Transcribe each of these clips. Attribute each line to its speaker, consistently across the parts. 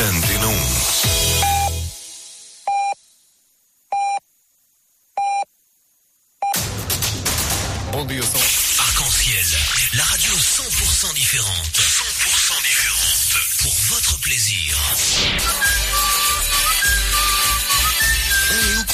Speaker 1: Antena 1.
Speaker 2: Bom dia, são.
Speaker 3: Arc-en-ciel, la radio 100% différente. 100% différente. Pour votre plaisir.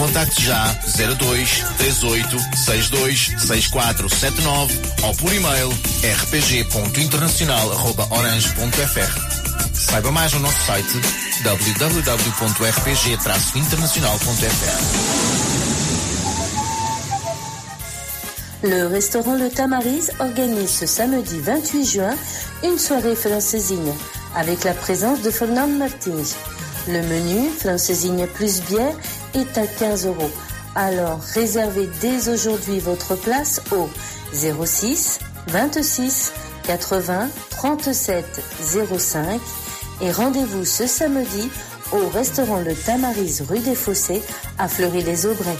Speaker 1: Contacte já 02 38 62 6479 ou por e-mail rpg.internacional.orange.fr. Saiba mais no nosso site www.rpg-international.fr.
Speaker 4: Le restaurant Le Tamariz organise ce samedi 28 juin une soirée francesinha avec la présence de Fernand Martini. Le menu francesinha plus bière est à 15 euros. Alors réservez dès aujourd'hui votre place au 06 26 80 37 05 et rendez-vous ce samedi au restaurant Le Tamariz rue des Fossés à Fleury-les-Aubrais.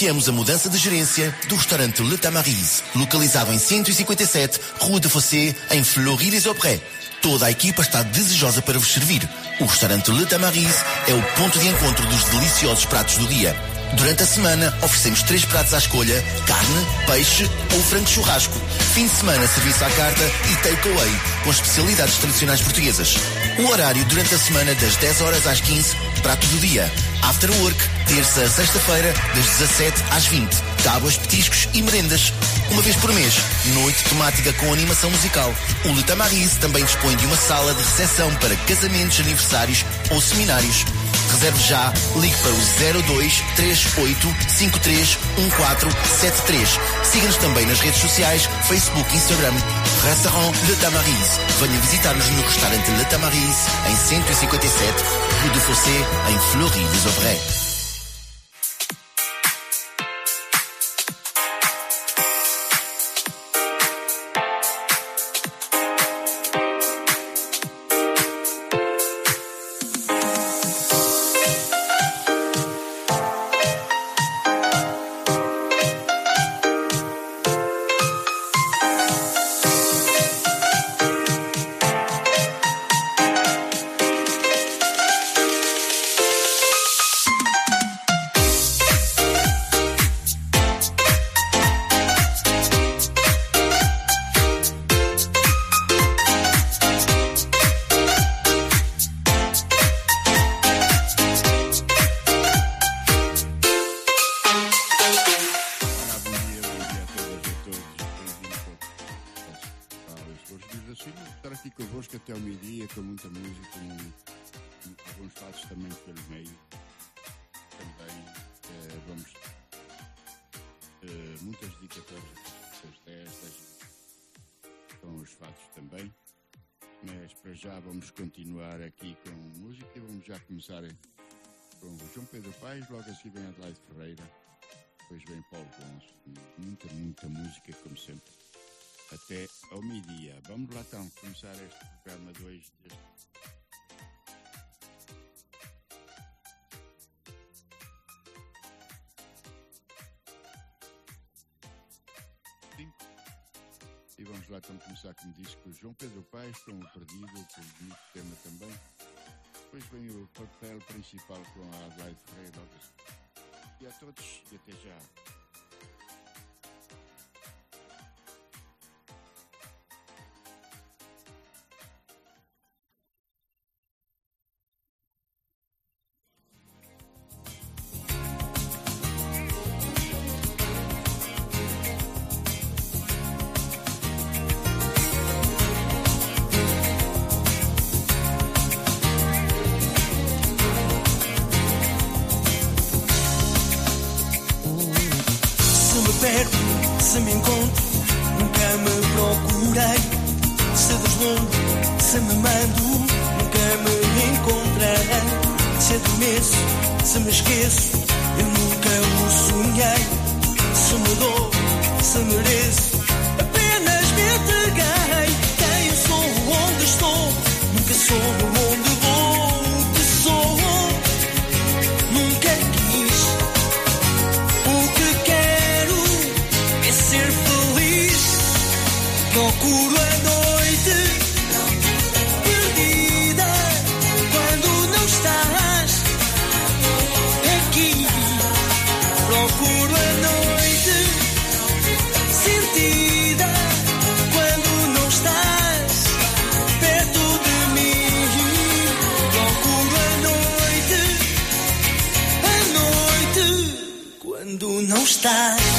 Speaker 1: Anunciamos a mudança de gerência do restaurante Le Tamariz, localizado em 157 Rua de Fossé, em Fleury-les-Aubrais. Toda a equipa está desejosa para vos servir. O restaurante Le Tamariz é o ponto de encontro dos deliciosos pratos do dia. Durante a semana, oferecemos três pratos à escolha: carne, peixe ou frango churrasco. Fim de semana, serviço à carta e takeaway, com especialidades tradicionais portuguesas. O horário durante a semana, das 10 horas às 15, prato do dia. After Work, terça a sexta-feira, das 17 às 20. Tábuas, petiscos e merendas. Uma vez por mês, noite temática com animação musical. O Le Tamariz também dispõe de uma sala de recepção para casamentos, aniversários ou seminários. Reserve já, ligue para o 02 38 53 1473. Siga-nos também nas redes sociais, Facebook e Instagram. Restaurant Le Tamariz. Venha visitar-nos no restaurante Le Tamariz, em 157 Rue de Fossé, em Fleury-les-Aubrais.
Speaker 5: muita música, como sempre, até ao meio-dia. Vamos lá então começar este programa de hoje. E vamos lá então começar, como disse, com o João Pedro Paes, com o Perdido, com o bonito tema também. Depois vem o papel principal com a Adelaide Ferreira. E a todos, e até já.
Speaker 6: procurei, se deslumbro, se me mando, nunca me encontrará. Se adormeço, se me esqueço, eu nunca o sonhei. Se me dou, se mereço, apenas me entreguei. Quem eu sou, onde estou, nunca soube onde
Speaker 7: 单。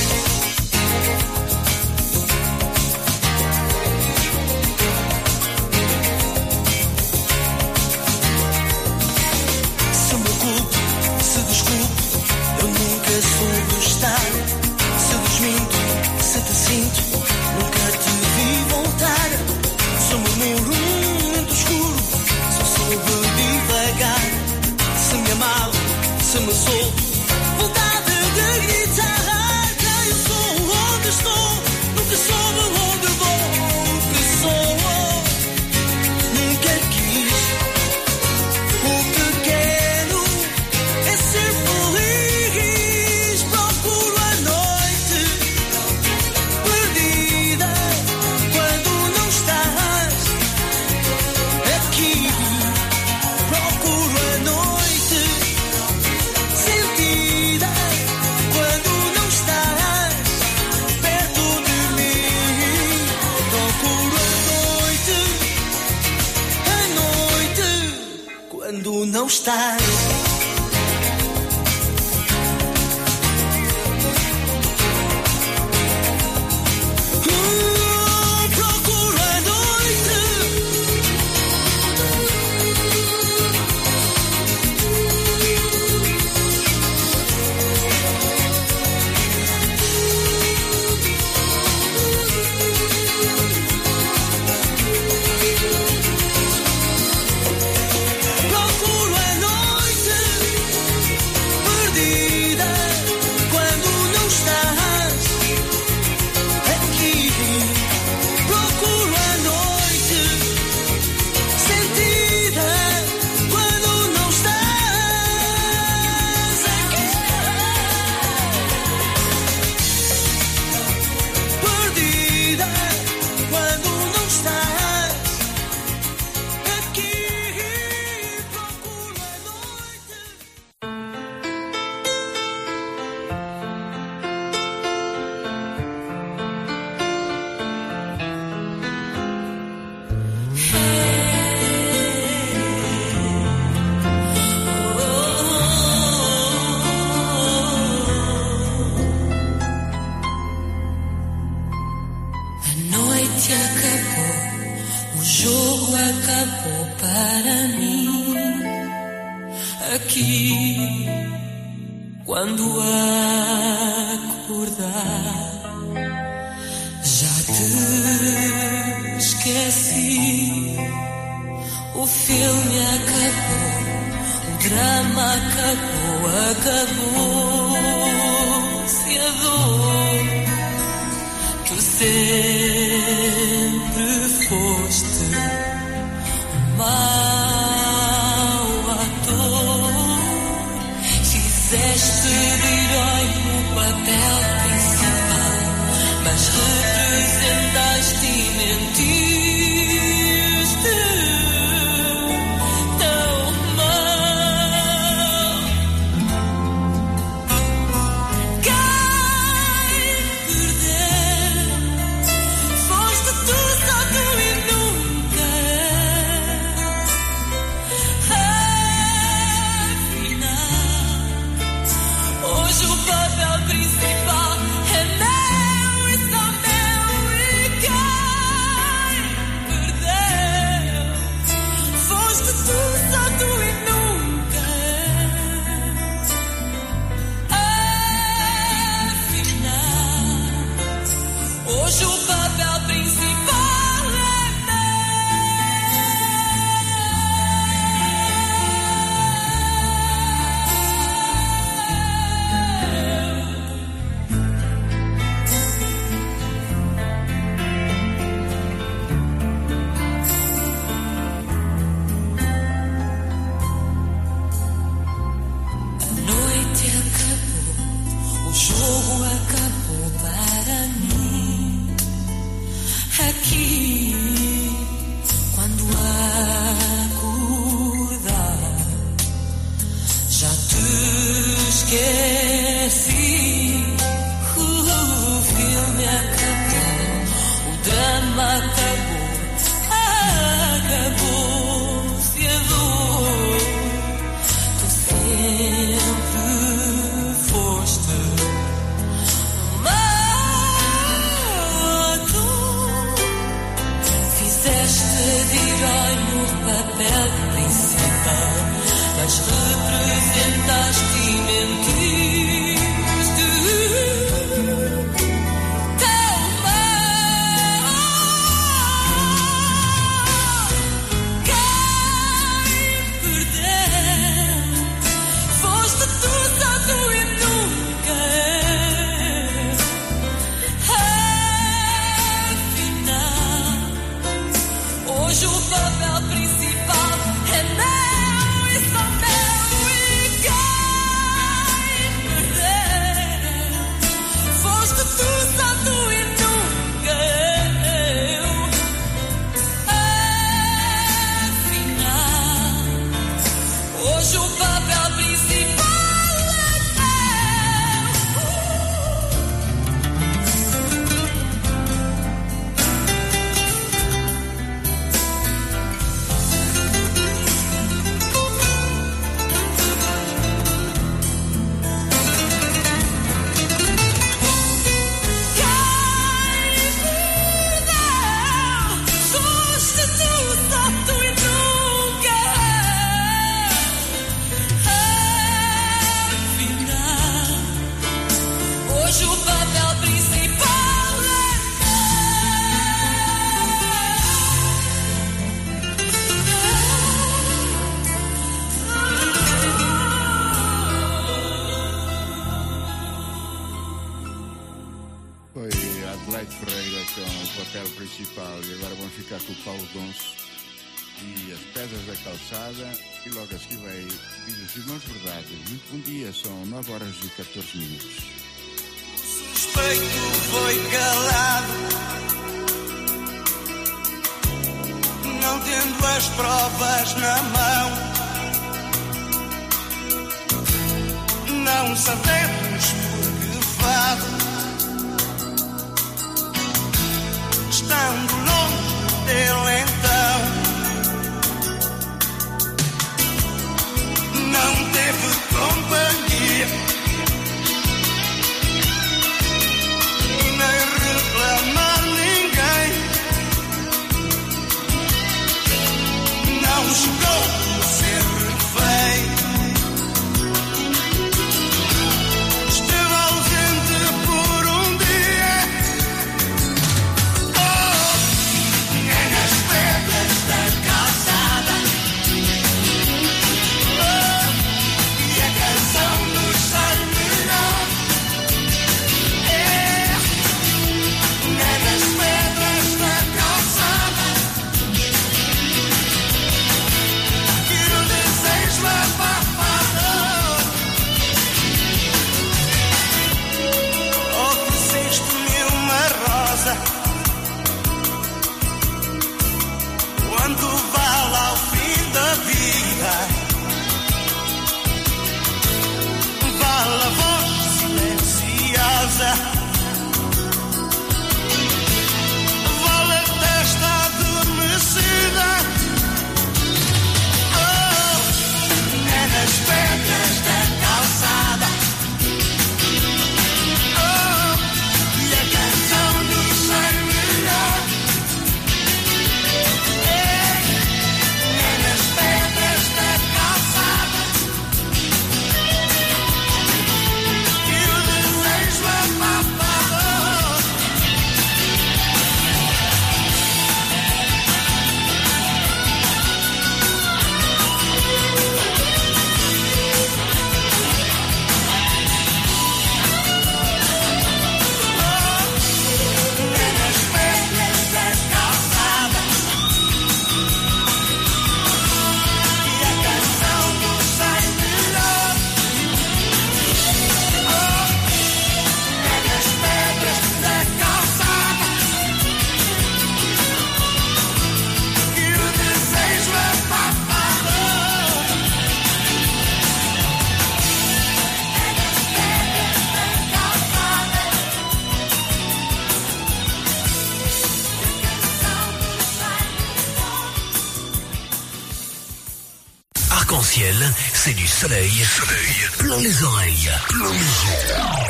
Speaker 3: L'essentiel, c'est du soleil. Soleil. Plein les oreilles. Plein les oreilles.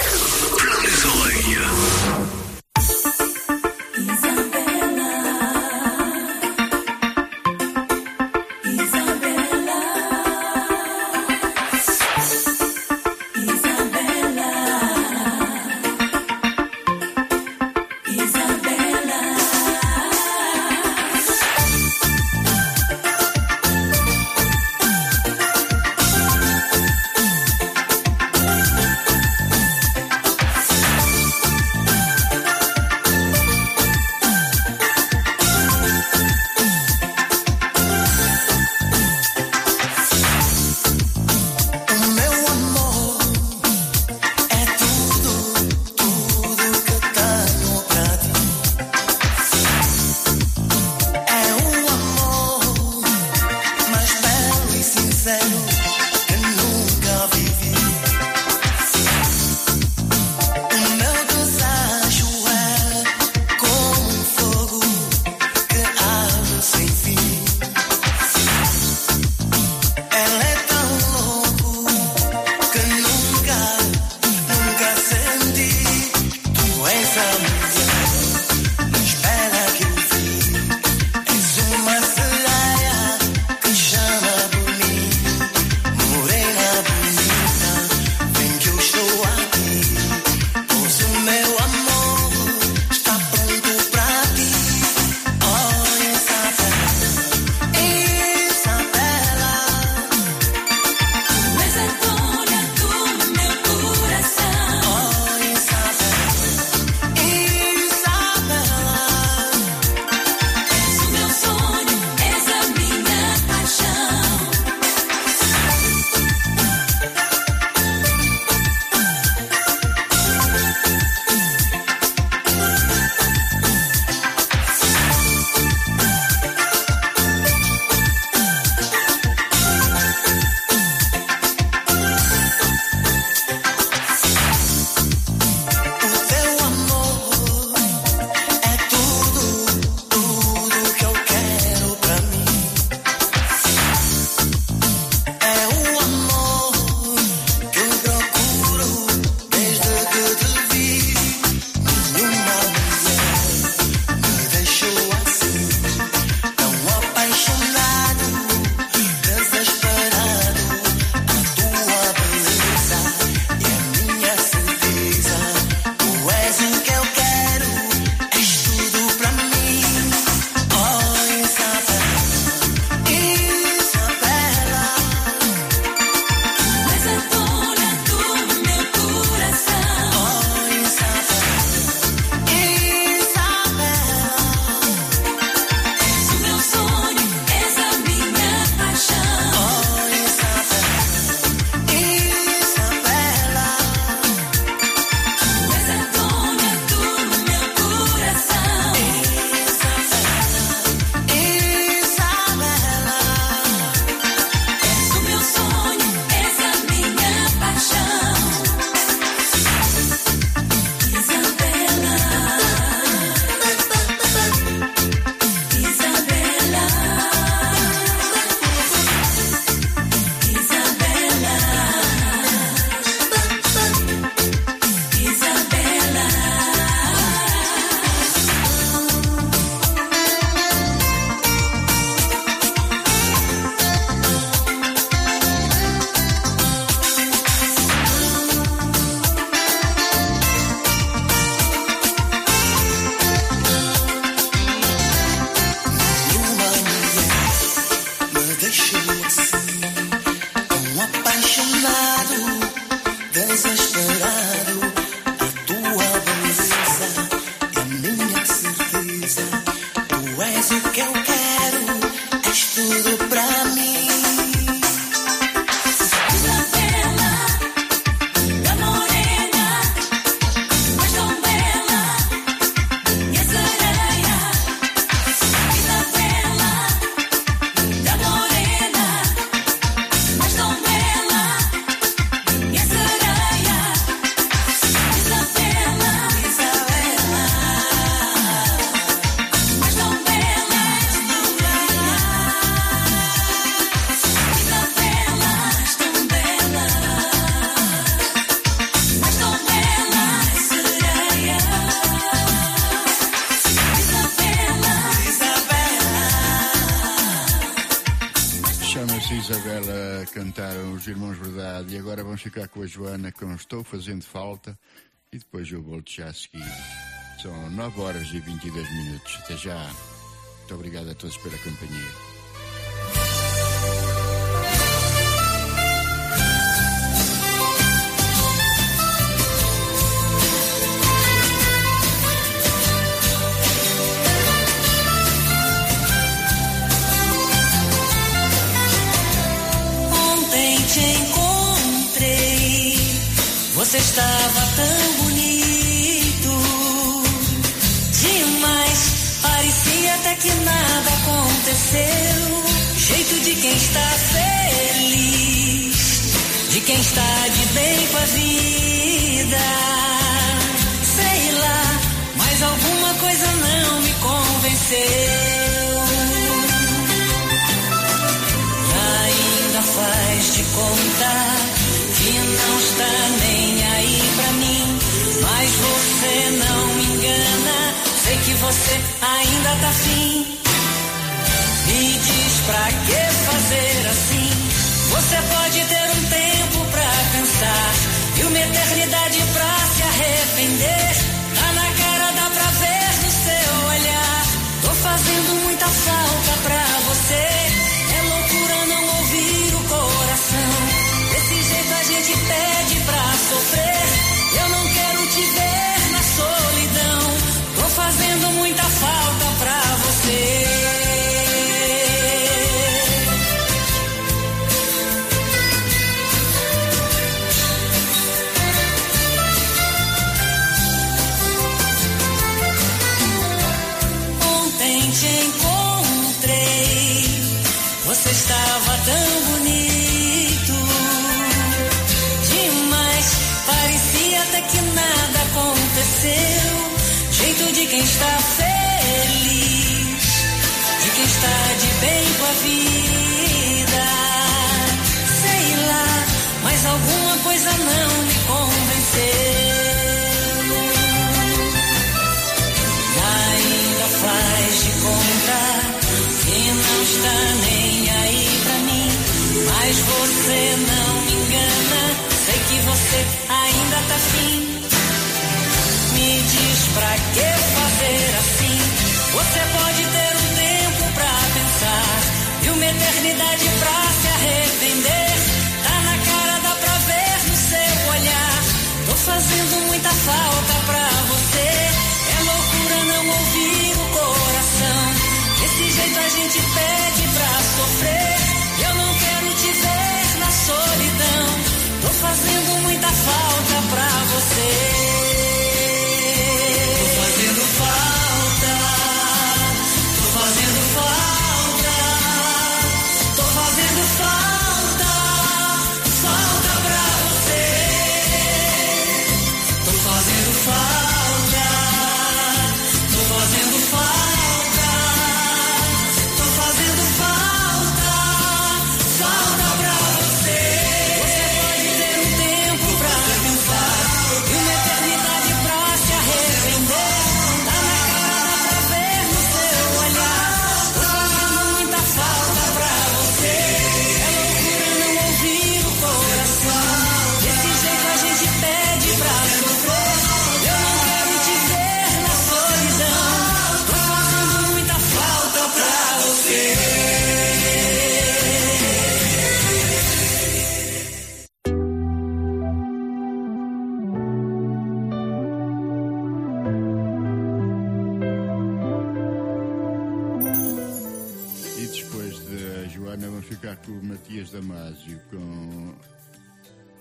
Speaker 3: Plein les oreilles.
Speaker 5: Joana com Estou Fazendo Falta e depois eu volto já a seguir. São 9 horas e 22 minutos. Até já. Muito obrigado a todos pela companhia.
Speaker 8: Você estava tão bonito. Demais, parecia até que nada aconteceu. Jeito de quem está feliz, de quem está de bem com a vida. Sei lá, mas alguma coisa não me convenceu. Sei que você ainda tá afim. Me diz pra que fazer assim? Você pode ter um tempo pra pensar e uma eternidade pra se arrepender. Me diz pra que fazer assim? Você pode ter um tempo pra pensar e uma eternidade pra se arrepender.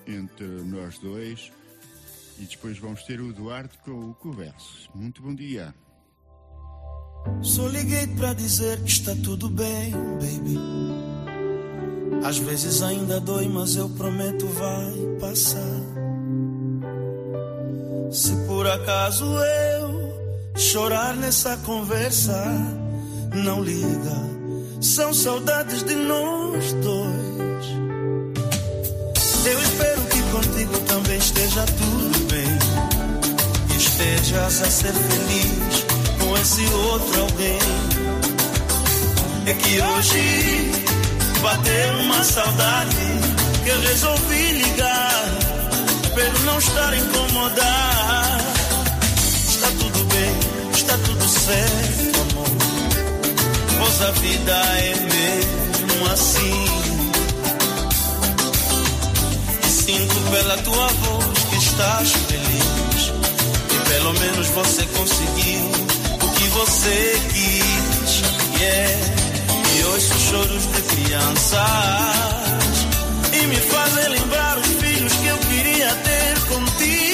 Speaker 5: Entre nós dois e depois vamos ter o Duarte com o Converso. Muito bom dia.
Speaker 9: Só liguei pra dizer que está tudo bem, baby. Às vezes ainda dói, mas eu prometo vai passar. Se por acaso eu chorar nessa conversa, não liga. São saudades de nós dois. Eu espero que contigo também esteja tudo bem. Estejas a ser feliz com esse outro alguém. É que hoje
Speaker 10: Bateu uma saudade que eu resolvi ligar. Espero não estar incomodar. Está tudo bem, está tudo certo, amor. Pois a vida é mesmo assim. Sinto pela tua voz que estás feliz. E pelo menos você conseguiu o que você quis. Yeah. E ouço choros de crianças e me fazem lembrar os filhos que eu queria ter contigo.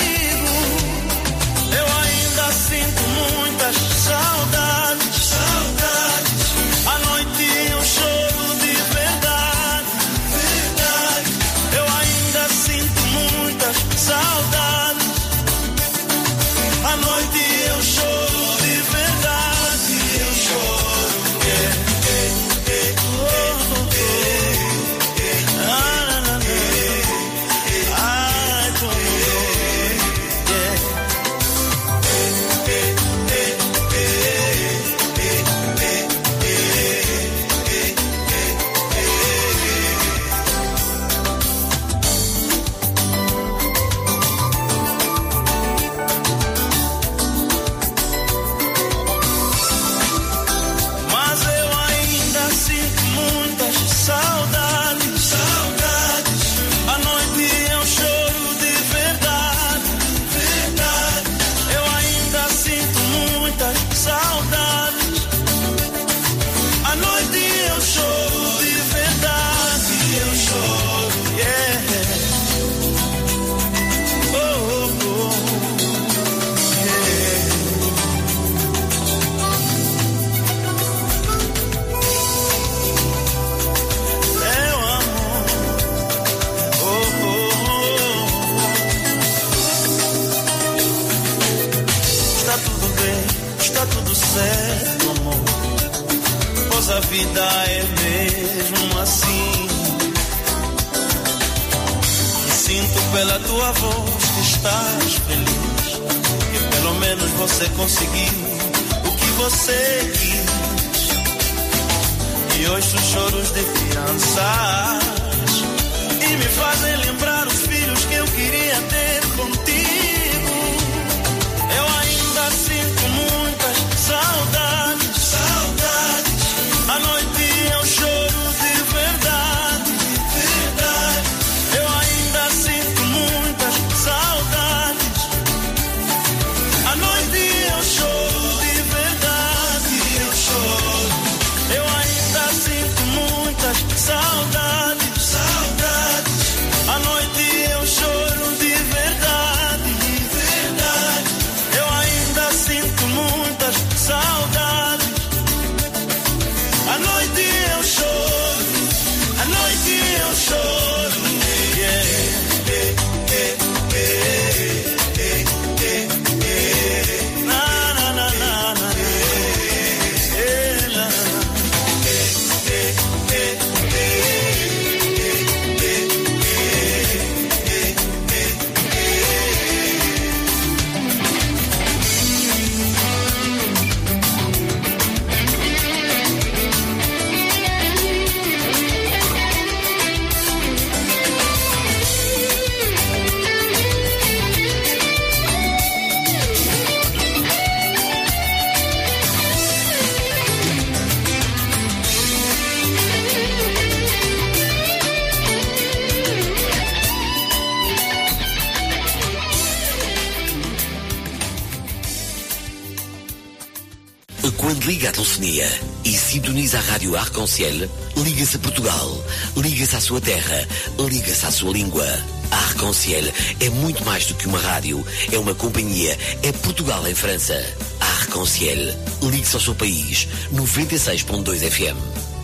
Speaker 3: Arconciel, liga-se a Portugal, liga-se à sua terra, liga-se à sua língua. A Arconciel é muito mais do que uma rádio, é uma companhia, é Portugal em França. A Arconciel, ligue-se ao seu país, 96.2 FM.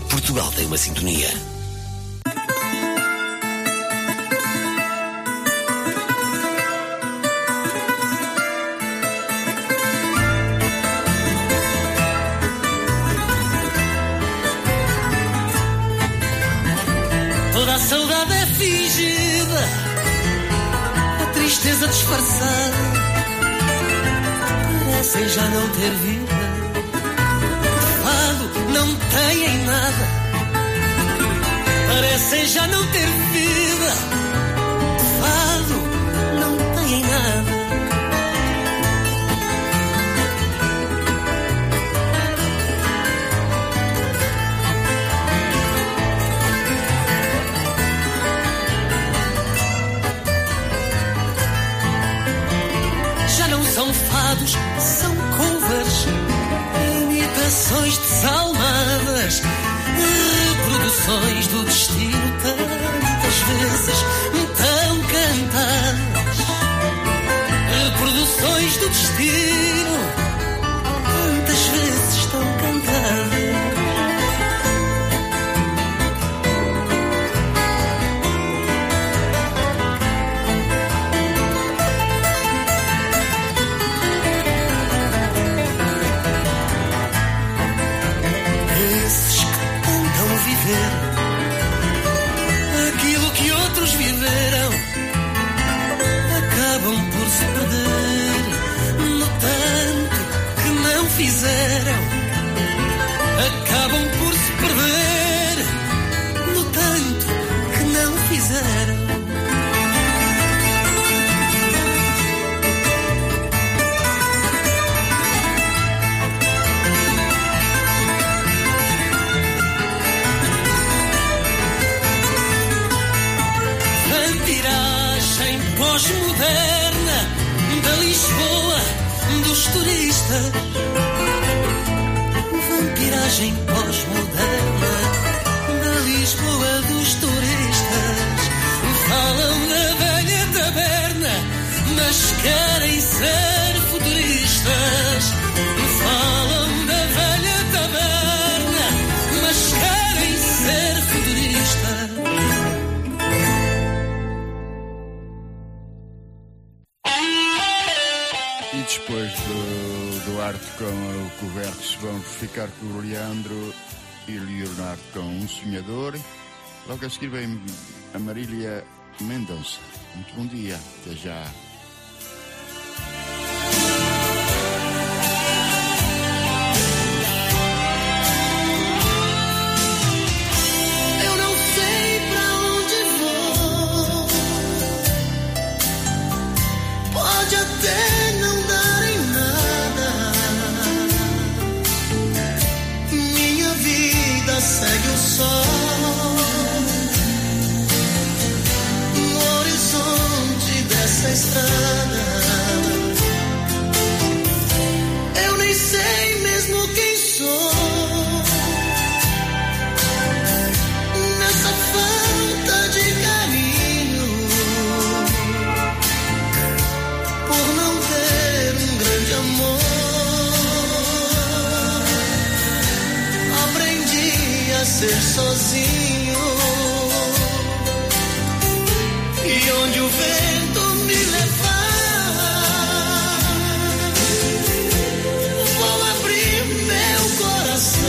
Speaker 3: Portugal tem uma sintonia.
Speaker 11: Já não ter vida, 心 Com o Cobertos vão ficar com o Leandro e Leonardo com um sonhador. Logo a seguir vem a Marília Mendonça. Muito bom dia, até já.
Speaker 12: ser sozinho. E onde o vento me levar, vou abrir meu coração.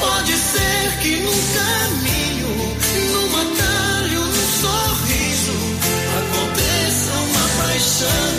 Speaker 12: Pode ser que num caminho, num atalho, num sorriso, aconteça uma paixão.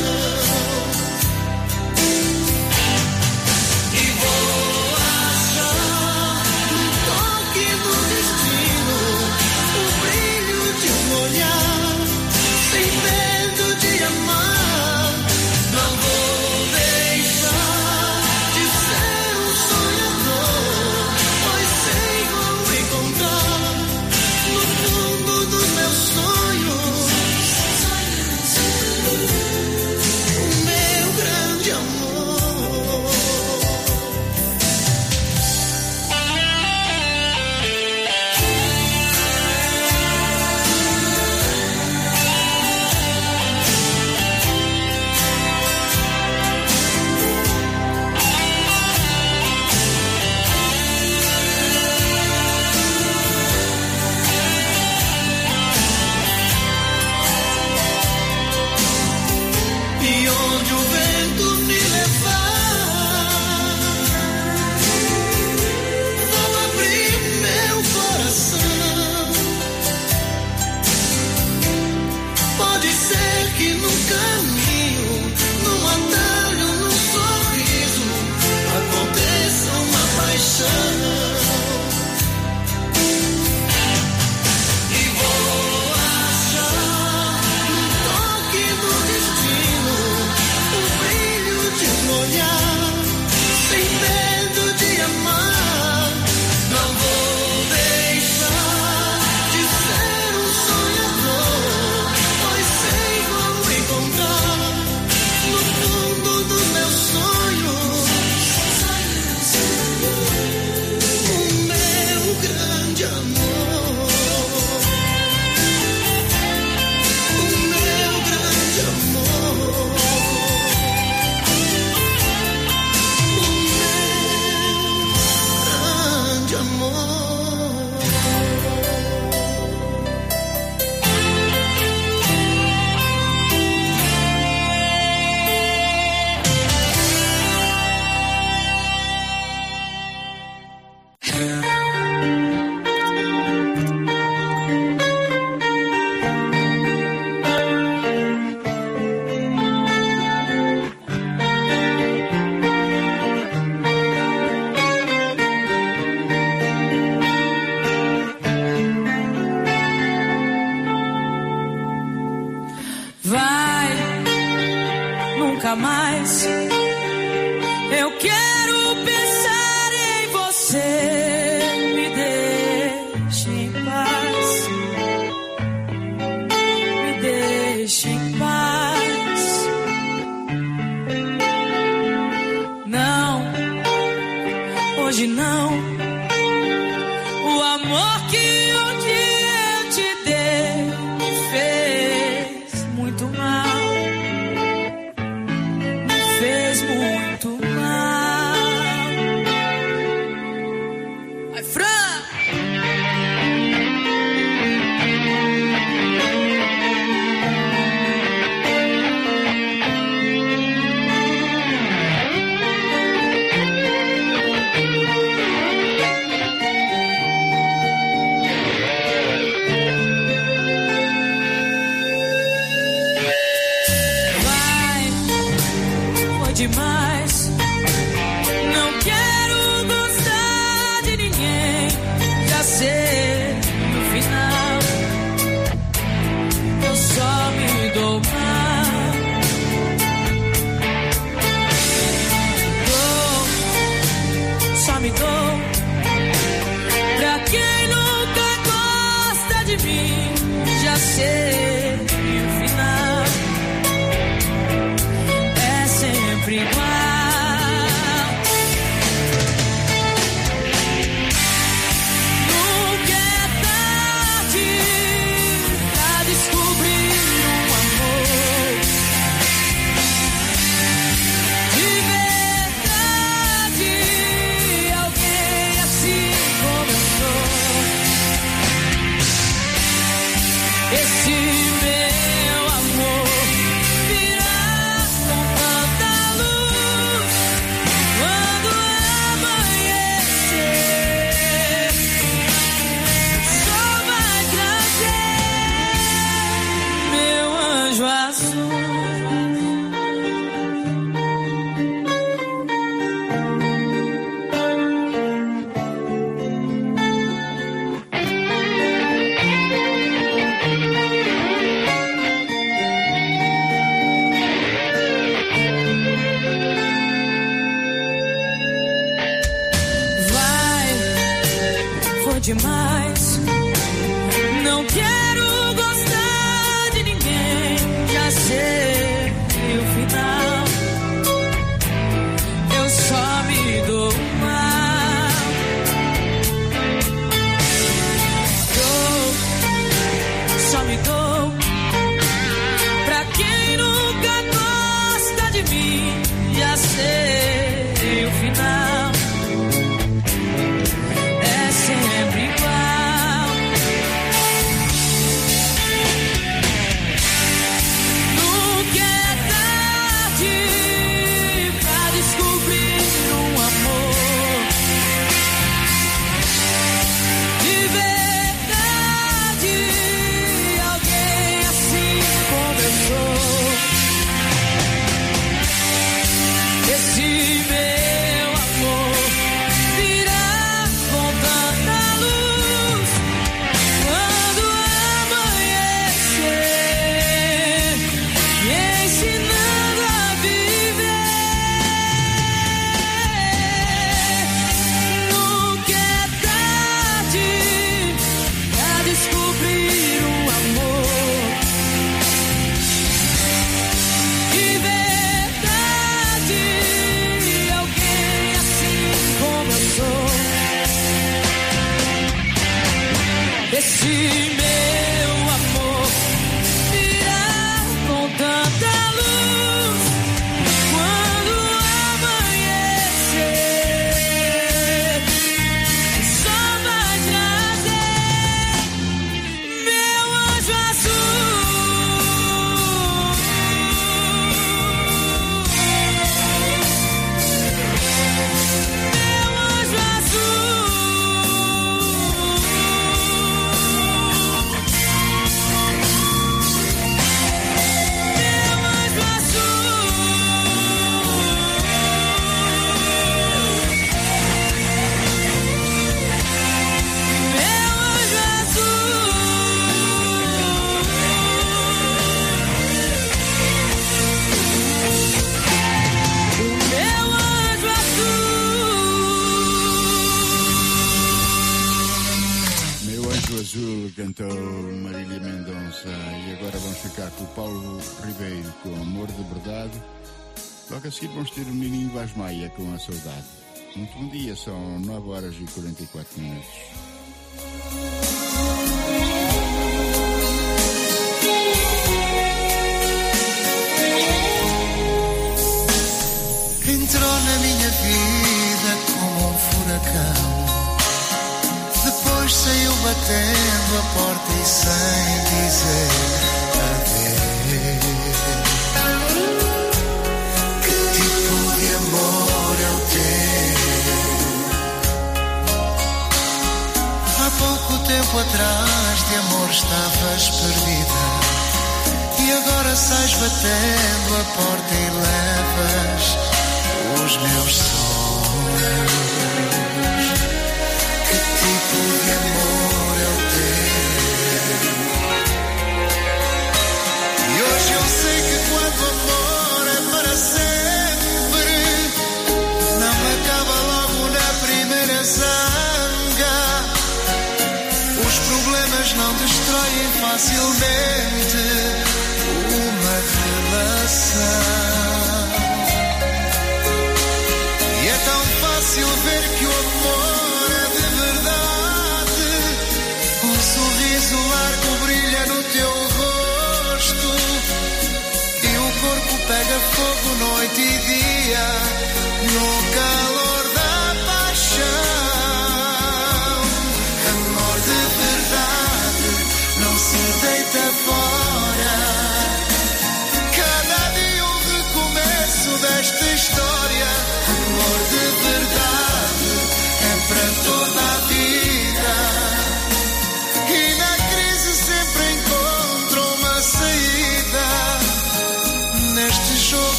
Speaker 12: you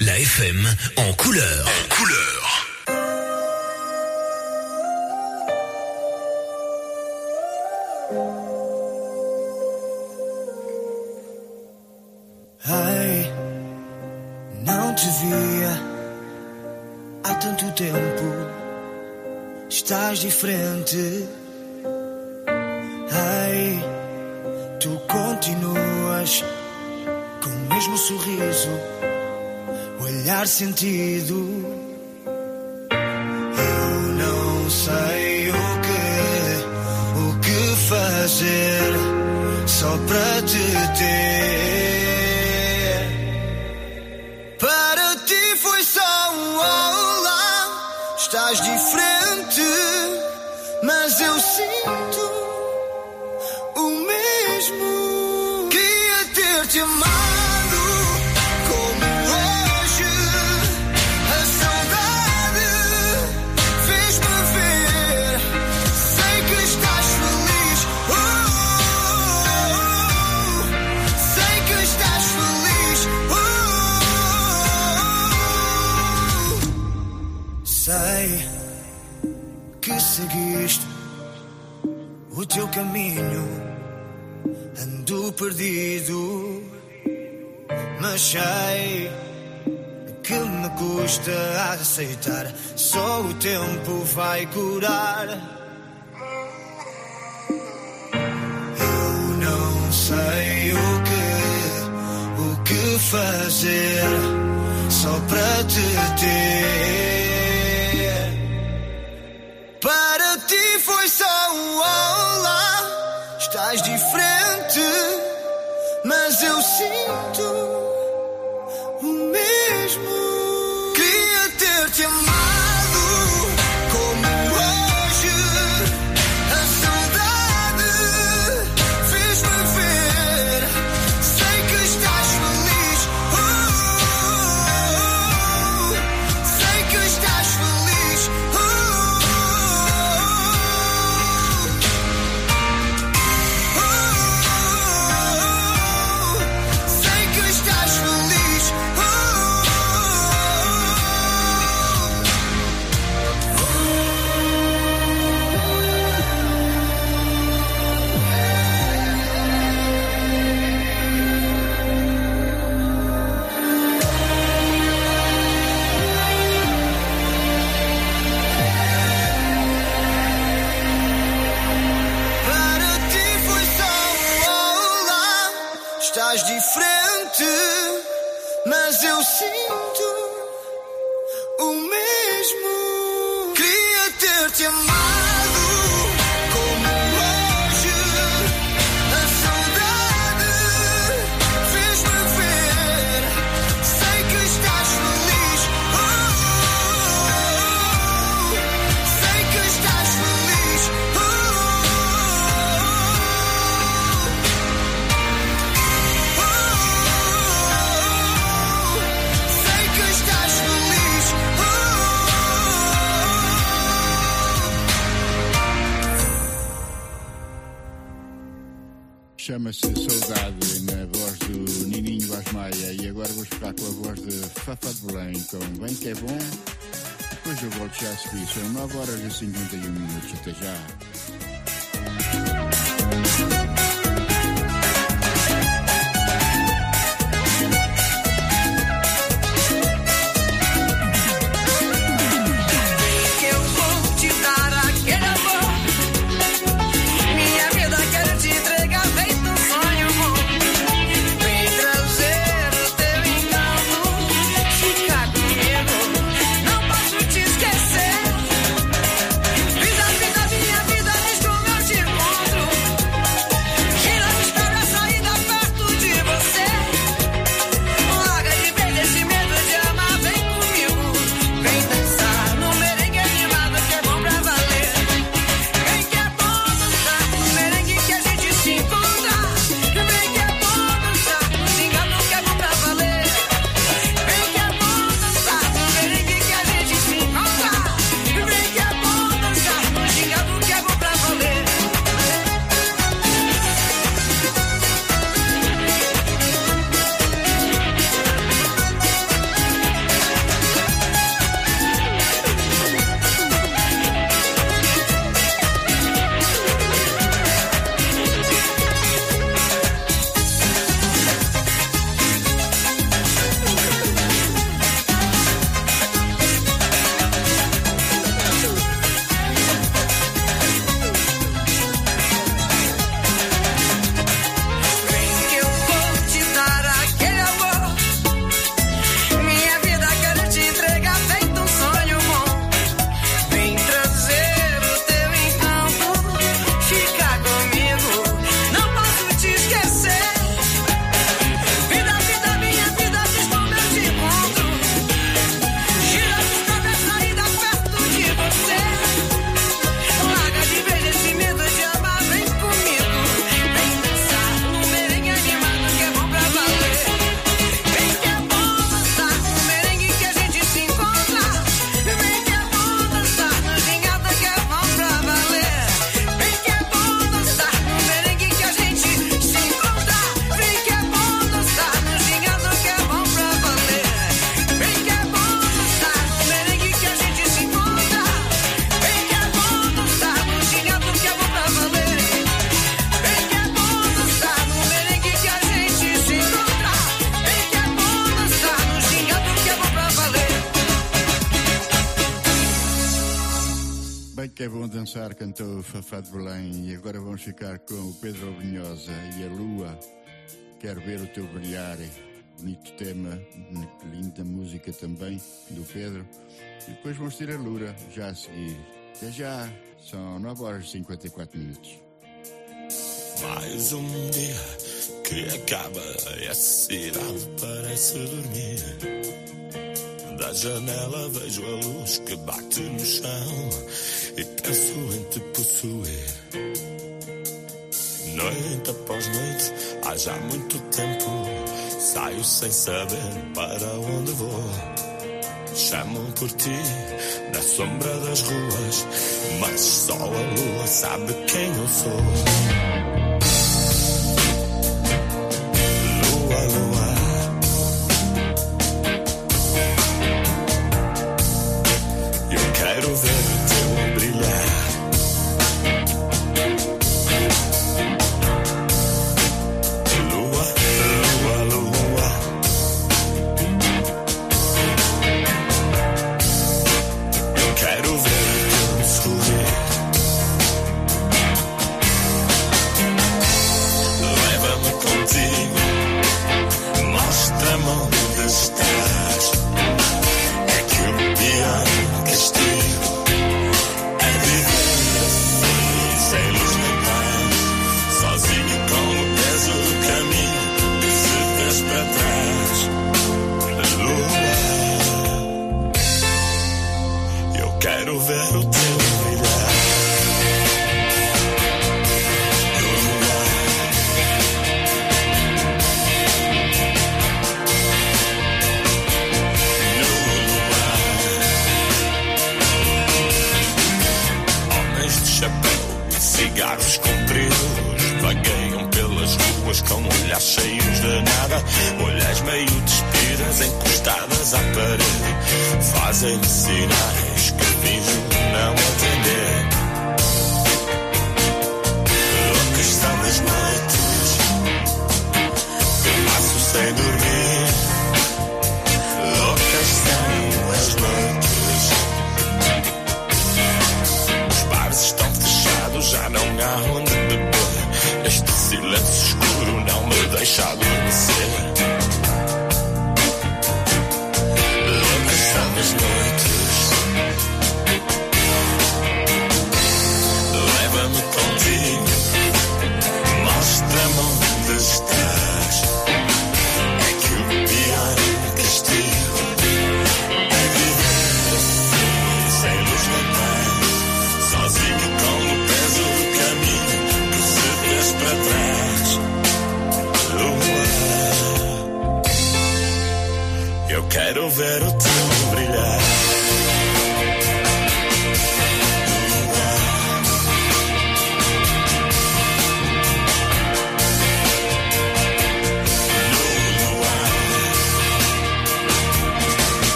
Speaker 12: La FM en couleur. En couleur.
Speaker 2: sentido. Eu não sei o que, o que fazer só para te ter. Para ti foi só um olá, estás diferente, mas eu sinto o mesmo. que
Speaker 12: a ter-te mais. aceitar. Só o tempo vai curar. Eu não sei o que, o que fazer só pra te ter.
Speaker 13: chama-se Saudade, na voz do Nininho Vaz Maia. E agora vou esperar com a voz de Fafá de Belém, então Bem Que É Bom. Depois eu volto já a seguir. São 9 horas e 51 minutos. Até já.
Speaker 5: Quero ver o teu brilhar. Bonito tema, linda música também do Pedro. E depois vamos ter a Lura já a seguir. Até já, são 9 horas e 54 minutos.
Speaker 14: Mais um dia que acaba e a cidade parece dormir. Da janela vejo a luz que bate no chão e penso em te possuir. Noite após noite Há já muito tempo saio sem saber para onde vou. Chamam por ti da sombra das ruas, mas só a lua sabe quem eu sou.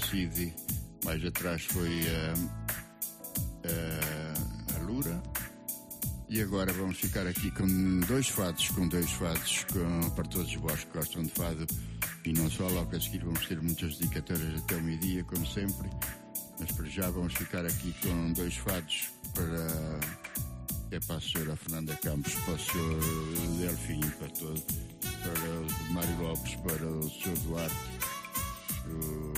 Speaker 5: Cid, mais atrás foi a, a Lura. E agora vamos ficar aqui com dois fados, com dois fados, com, para todos vós que gostam de fado e não só, logo a seguir vamos ter muitas dedicatórias até o meio-dia, como sempre. Mas para já vamos ficar aqui com dois fados para, é para a senhora Fernanda Campos, para o senhor Delfim, para todo, para o Mário Lopes, para o senhor Duarte, para o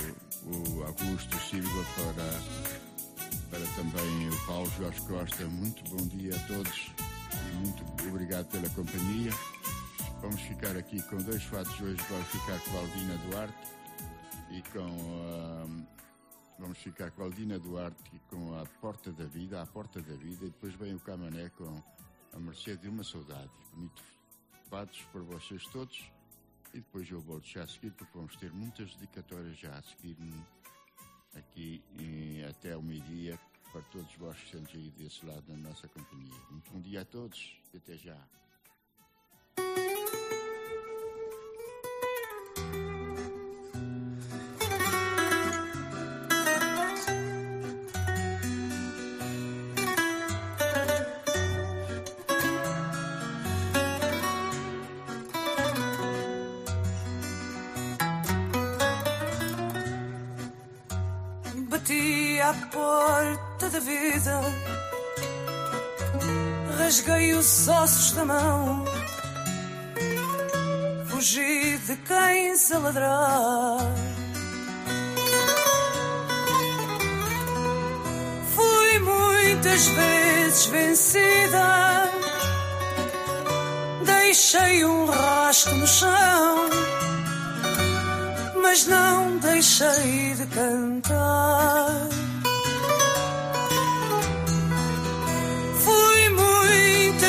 Speaker 5: o Augusto Silva, para, para também o Paulo Jorge Costa. Muito bom dia a todos e muito obrigado pela companhia. Vamos ficar aqui com dois fatos hoje. Vamos ficar com a Aldina Duarte e com a. Vamos ficar com a Aldina Duarte e com a Porta da Vida, a Porta da Vida, e depois vem o Camané com a Mercê de uma Saudade. Bonito fatos para vocês todos e depois eu volto já a seguir, porque vamos ter muitas dedicatórias já a seguir hum, aqui até ao meio-dia para todos vós que estão aí desse lado da nossa companhia. Muito bom dia a todos e até já.
Speaker 15: À porta da vida, rasguei os ossos da mão, fugi de cães a ladrar. Fui muitas vezes vencida, deixei um rastro no chão mas não deixei de cantar.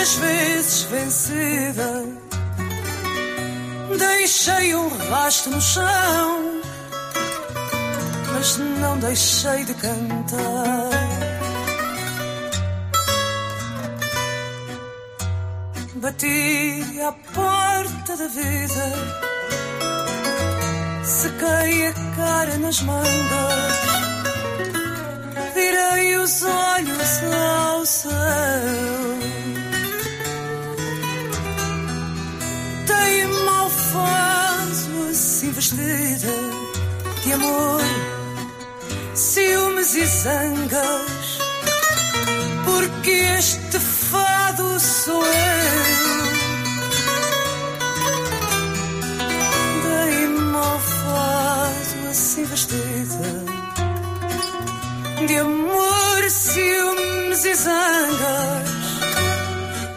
Speaker 15: Muitas vezes vencida, deixei um rastro no chão, mas não deixei de cantar. Bati à porta da vida sequei a cara nas mangas, virei os olhos ao céu. Vestida de amor, ciúmes e zangas, porque este fado sou eu. Dei mal fazo assim vestida de amor, ciúmes e zangas,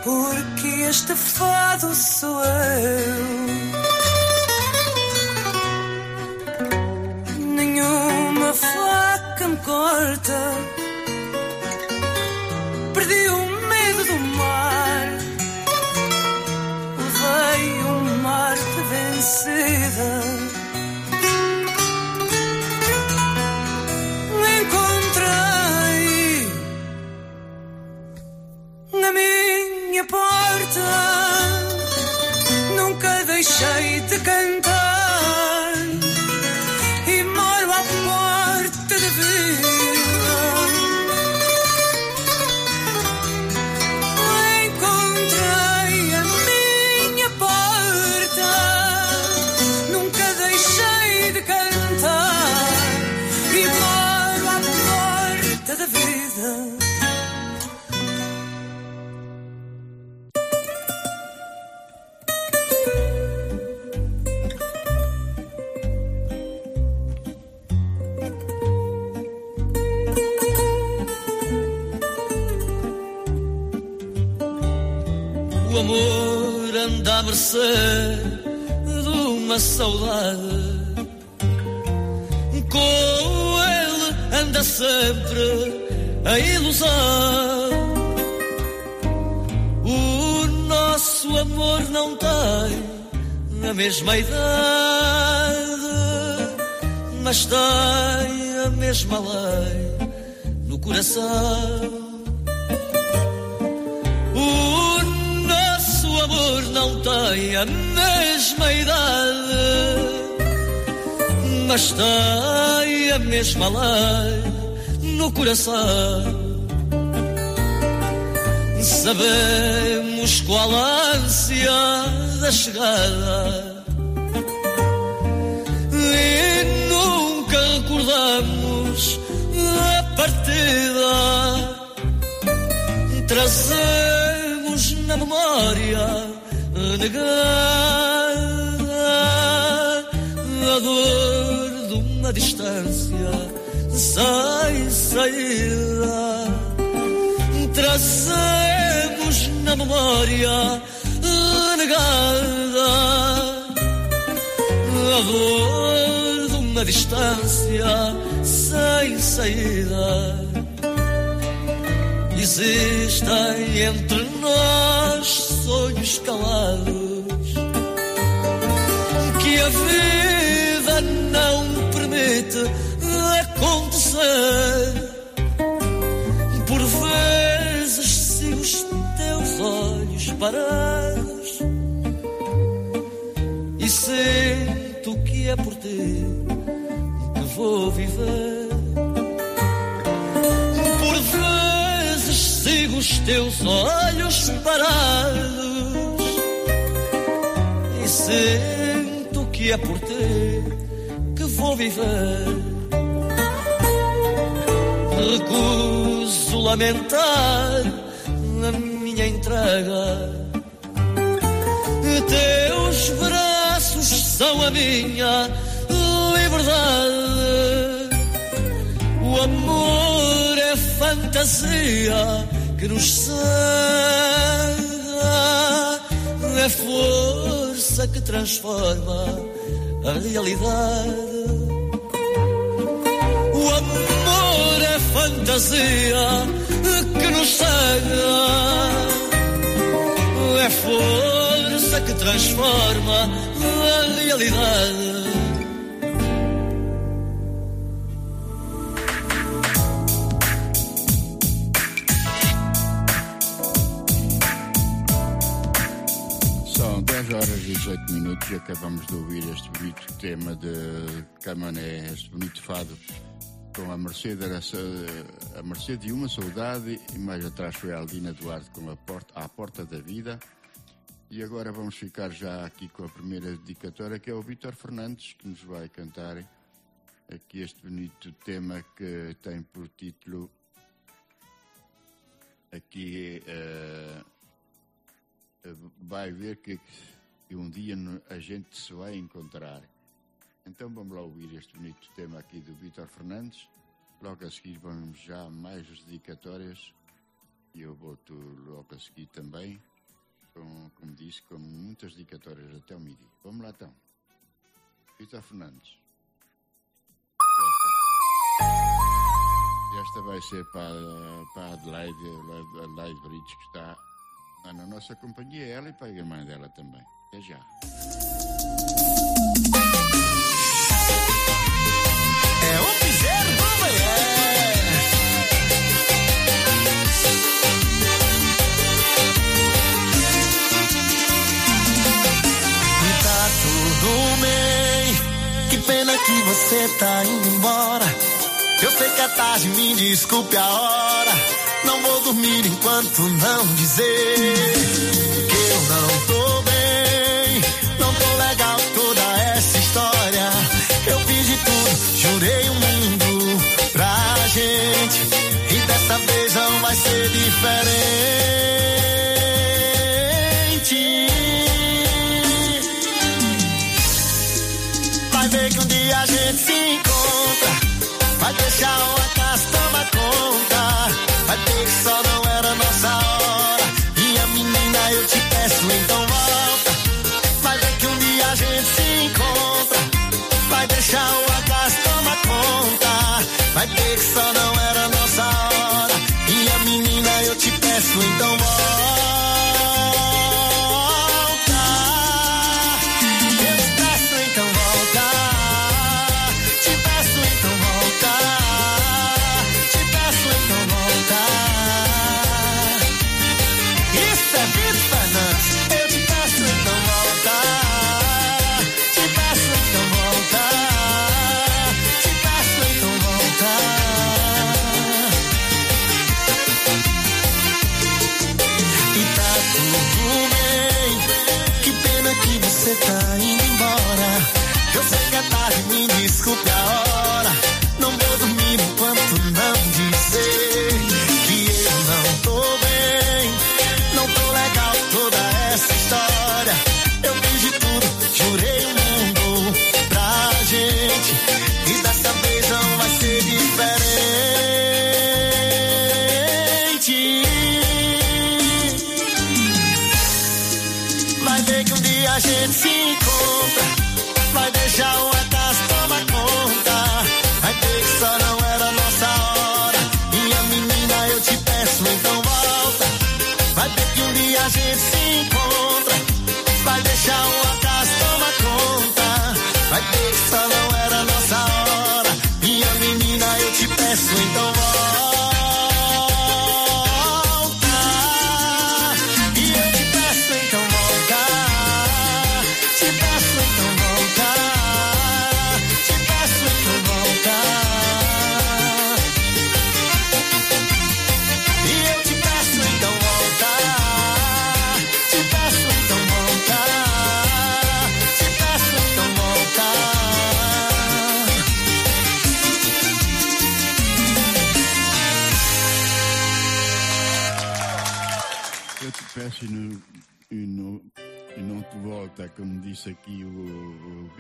Speaker 15: porque este fado sou eu. Corta,
Speaker 11: uma saudade. Com ele anda sempre a ilusão. O nosso amor não tem a mesma idade, mas tem a mesma lei no coração. O nosso amor não tem a mesma idade, mas tem a mesma lei no coração. Sabemos qual a ânsia da chegada e nunca recordamos a partida trazemos na memória renegada a dor de uma distância sem saída. Trazemos na memória renegada a dor de uma distância sem saída existem entre nós sonhos calados que a vida não permite acontecer. Por vezes sigo os teus olhos parados e sinto que é por ti que vou viver. Por vezes sigo os teus olhos parados sinto que é por ti que vou viver. Recuso lamentar a minha entrega. Teus braços são a minha liberdade. O amor é fantasia que nos cega, é força que transforma a realidade. O amor é fantasia que nos cega, é força que transforma a realidade.
Speaker 5: 10 horas e 18 minutos e acabamos de ouvir este bonito tema de Camané, este bonito fado com a mercê, da, a mercê de uma saudade e mais atrás foi a Aldina Duarte com a porta, à porta da vida. E agora vamos ficar já aqui com a primeira dedicatória que é o Vítor Fernandes que nos vai cantar aqui este bonito tema que tem por título aqui eh, vai ver que, que um dia a gente se vai encontrar. Então vamos lá ouvir este bonito tema aqui do Vítor Fernandes. Logo a seguir vamos já mais as dedicatórias e eu volto logo a seguir também, com, como disse, com muitas dedicatórias até o midi. Vamos lá então. Vítor Fernandes. Esta, esta vai ser para, para Adelaide, a Adelaide Bridge, que está na nossa companhia, ela e para a irmã dela também. Até já.
Speaker 12: É o piseiro do manhã. Tá tudo bem. Que pena que você tá indo embora. Eu sei que é tarde, me desculpe a hora. Não vou dormir enquanto não dizer que eu não tô bem. Tô legal toda essa história. Eu fiz de tudo, jurei o mundo pra gente. E dessa vez não vai ser diferente. Vai ver que um dia a gente se encontra. Vai deixar acaso tomar conta. Vai ter que só não era nossa hora.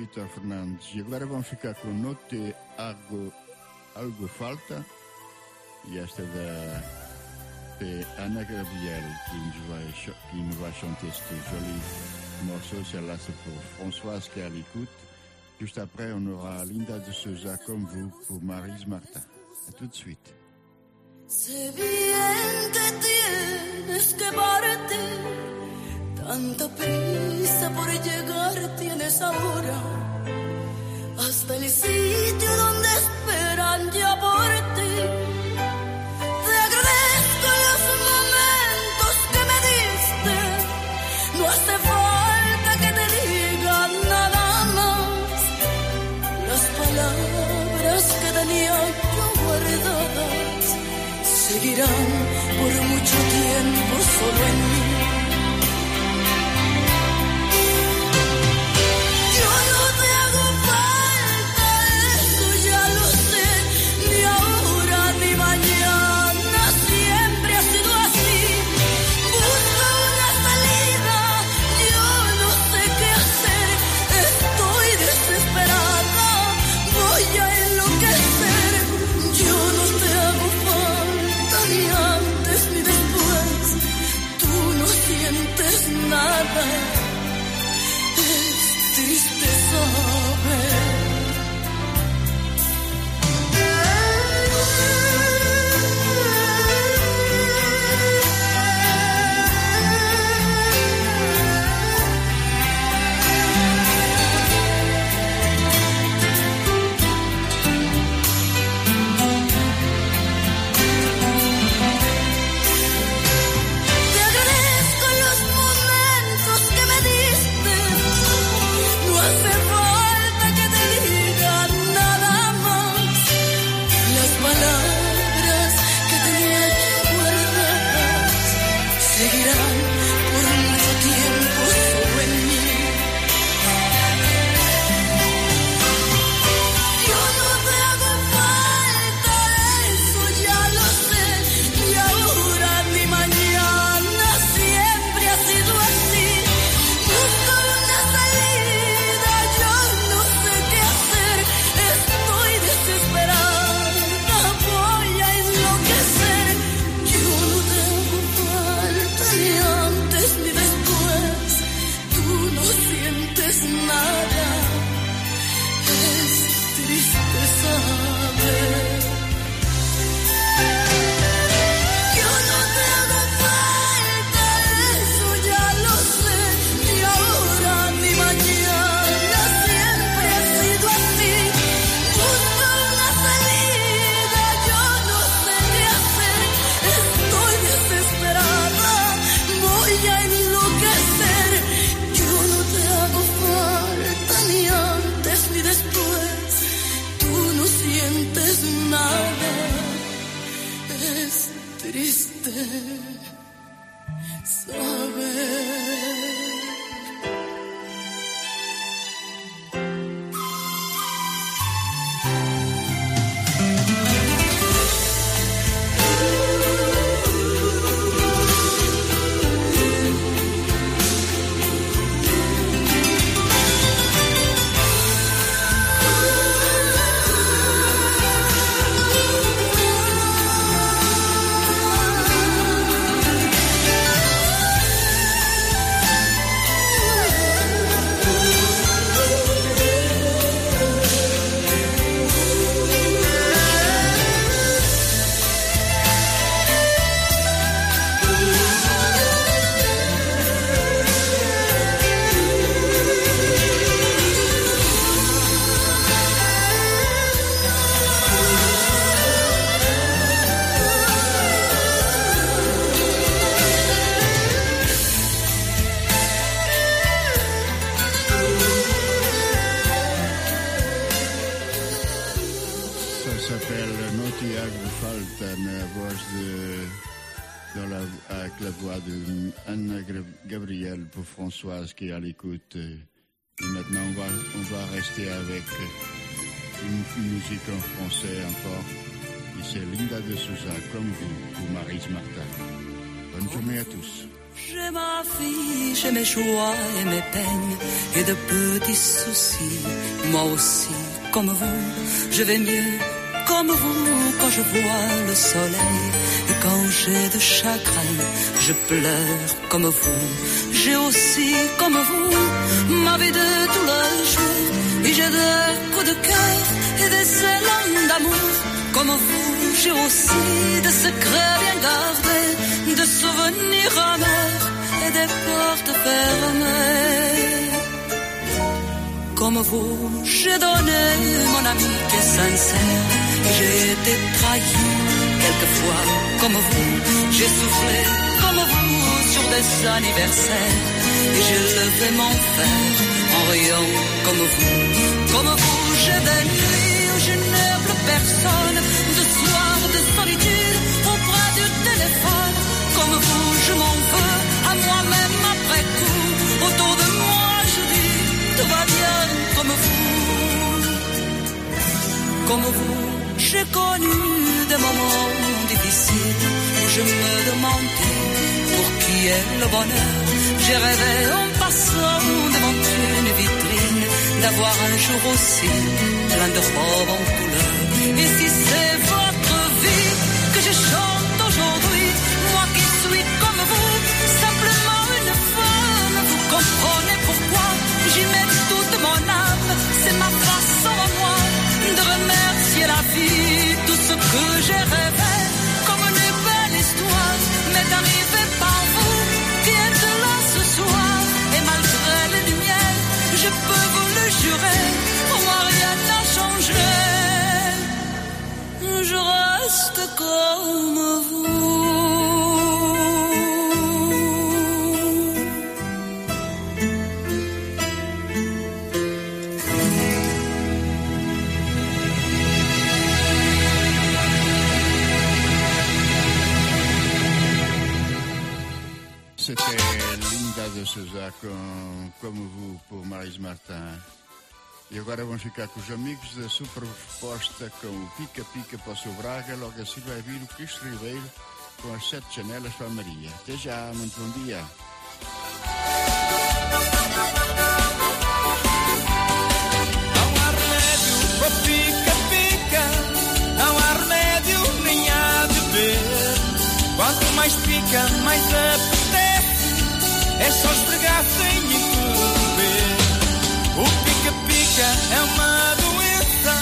Speaker 12: Rita Fernandes. E
Speaker 5: agora vamos ficar com Note Falta. E esta é de Ana Graviel, que nos vai, qui nous va chanter um ce joli morceau. Celle-là, c'est pour Françoise qui est à l'écoute. Juste après, on aura Linda de Souza comme vous pour Marise Martin. A tout de suite.
Speaker 16: Bien tienes que partir. Tanta prisa por llegar tienes ahora hasta el sitio donde esperan ya por ti. Te agradezco los momentos que me diste. No hace falta que te diga nada más. Las palabras que tenía yo guardadas seguirán por mucho tiempo solo en mí.
Speaker 17: Je vais mieux comme vous quand je vois le soleil. Et quand j'ai de chagrin, je pleure comme vous. J'ai aussi, comme vous, ma vie de tous les jours. Et j'ai des coups de cœur et des élans d'amour. Comme vous, j'ai aussi des secrets bien gardés, des souvenirs amers et des portes fermées. Comme vous, j'ai donné mon amitié sincère. J'ai été trahi quelquefois. Comme vous, j'ai soufflé comme vous sur des anniversaires. Et j'ai levé mon fer en riant comme vous. Comme vous, j'ai des nuits où je n'ai plus personne. De soir Comme vous, j'ai connu des moments difficiles où je me demandais pour qui est le bonheur. J'ai rêvé en passant devant une vitrine d'avoir un jour aussi plein de robes en couleur. Et si c'est votre vie que je chante aujourd'hui, moi qui suis comme vous, simplement une femme, vous comprenez pourquoi j'y mets toute mon âme. Que j'ai rêvé comme une belle histoire m'est arrivé par vous qui êtes là ce soir. Et malgré les lumières, je peux vous le jurer, pour moi rien n'a changé. Je reste comme vous.
Speaker 5: Martin. E agora vamos ficar com os amigos da Super Resposta com o Pica Pica para o seu Braga. Logo assim vai vir o Cristo Ribeiro com as sete janelas para a Maria. Até já, muito bom dia.
Speaker 18: Ver. Quanto mais pica, mais apetece, é só esfregar sem. O pica-pica é uma doença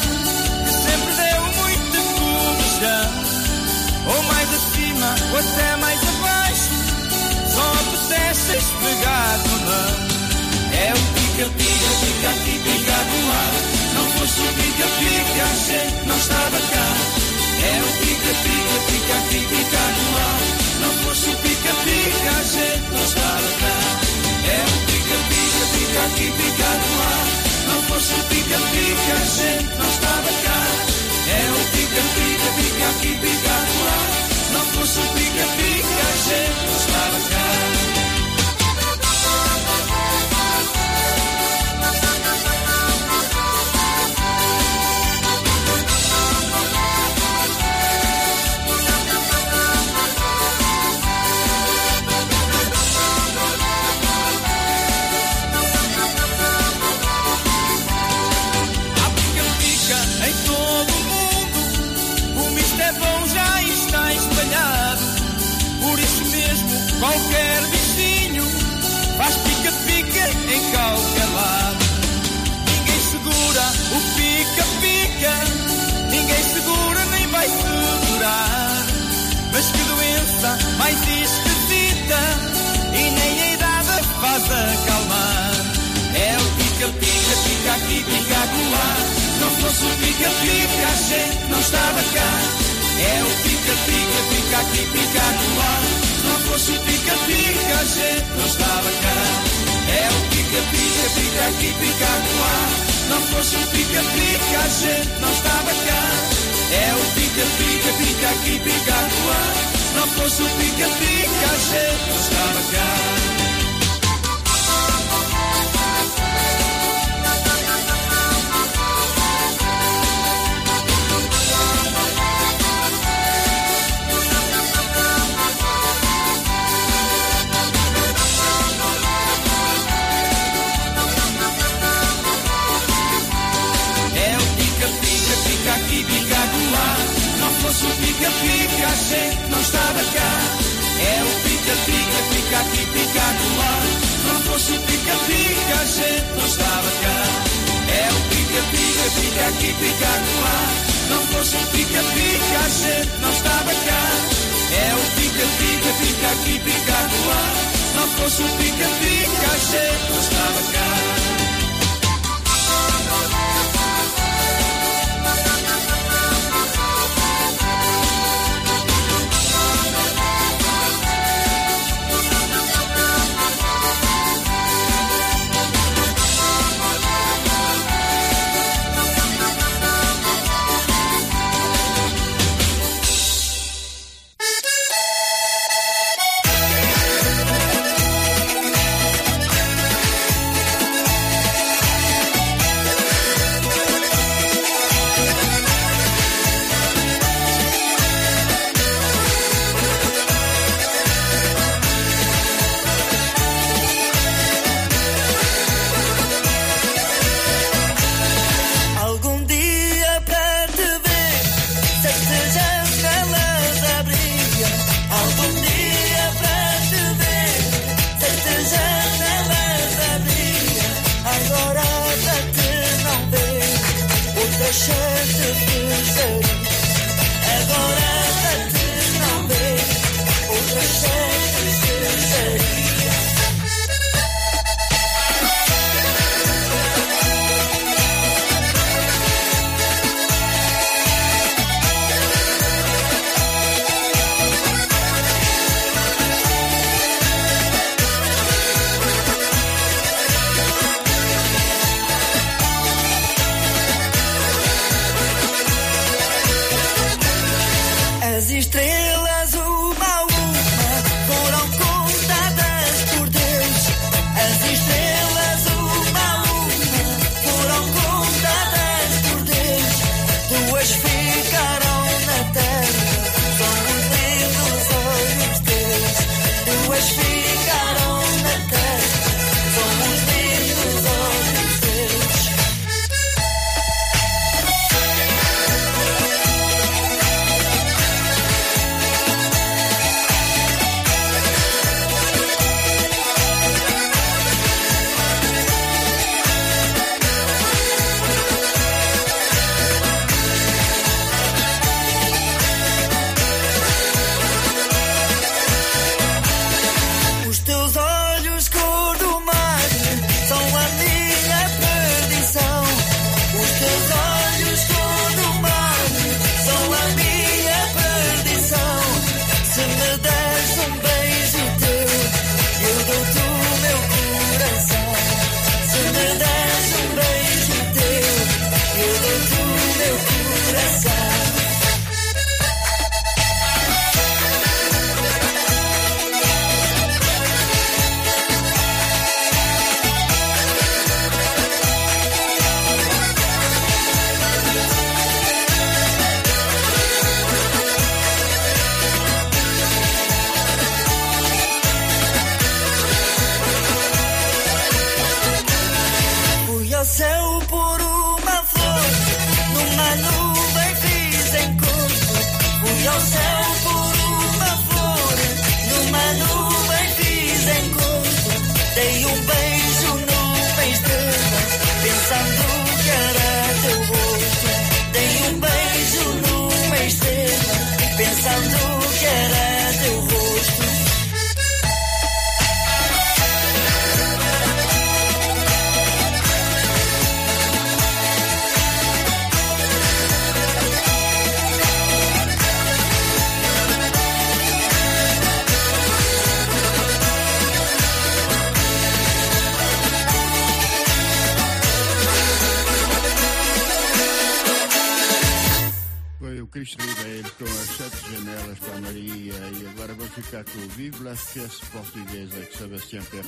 Speaker 18: que sempre deu muita confusão. Ou mais acima, nosso pica-pica, a gente não estava cá. É o pica-pica, fica aqui, pica no ar. Se não fosse o pica-pica, a gente não estava cá. É o pica-pica, fica aqui, pica no ar. Se não fosse o pica-pica, a gente não estava cá. É o pica-pica, fica aqui, pica no ar. Se não fosse o pica-pica, a gente não estava cá. Pica aqui, pica lá. Não fosse o pica-pica, a gente não estava cá. É o pica-pica, pica aqui, pica lá. Não fosse o pica-pica, a gente não estava cá.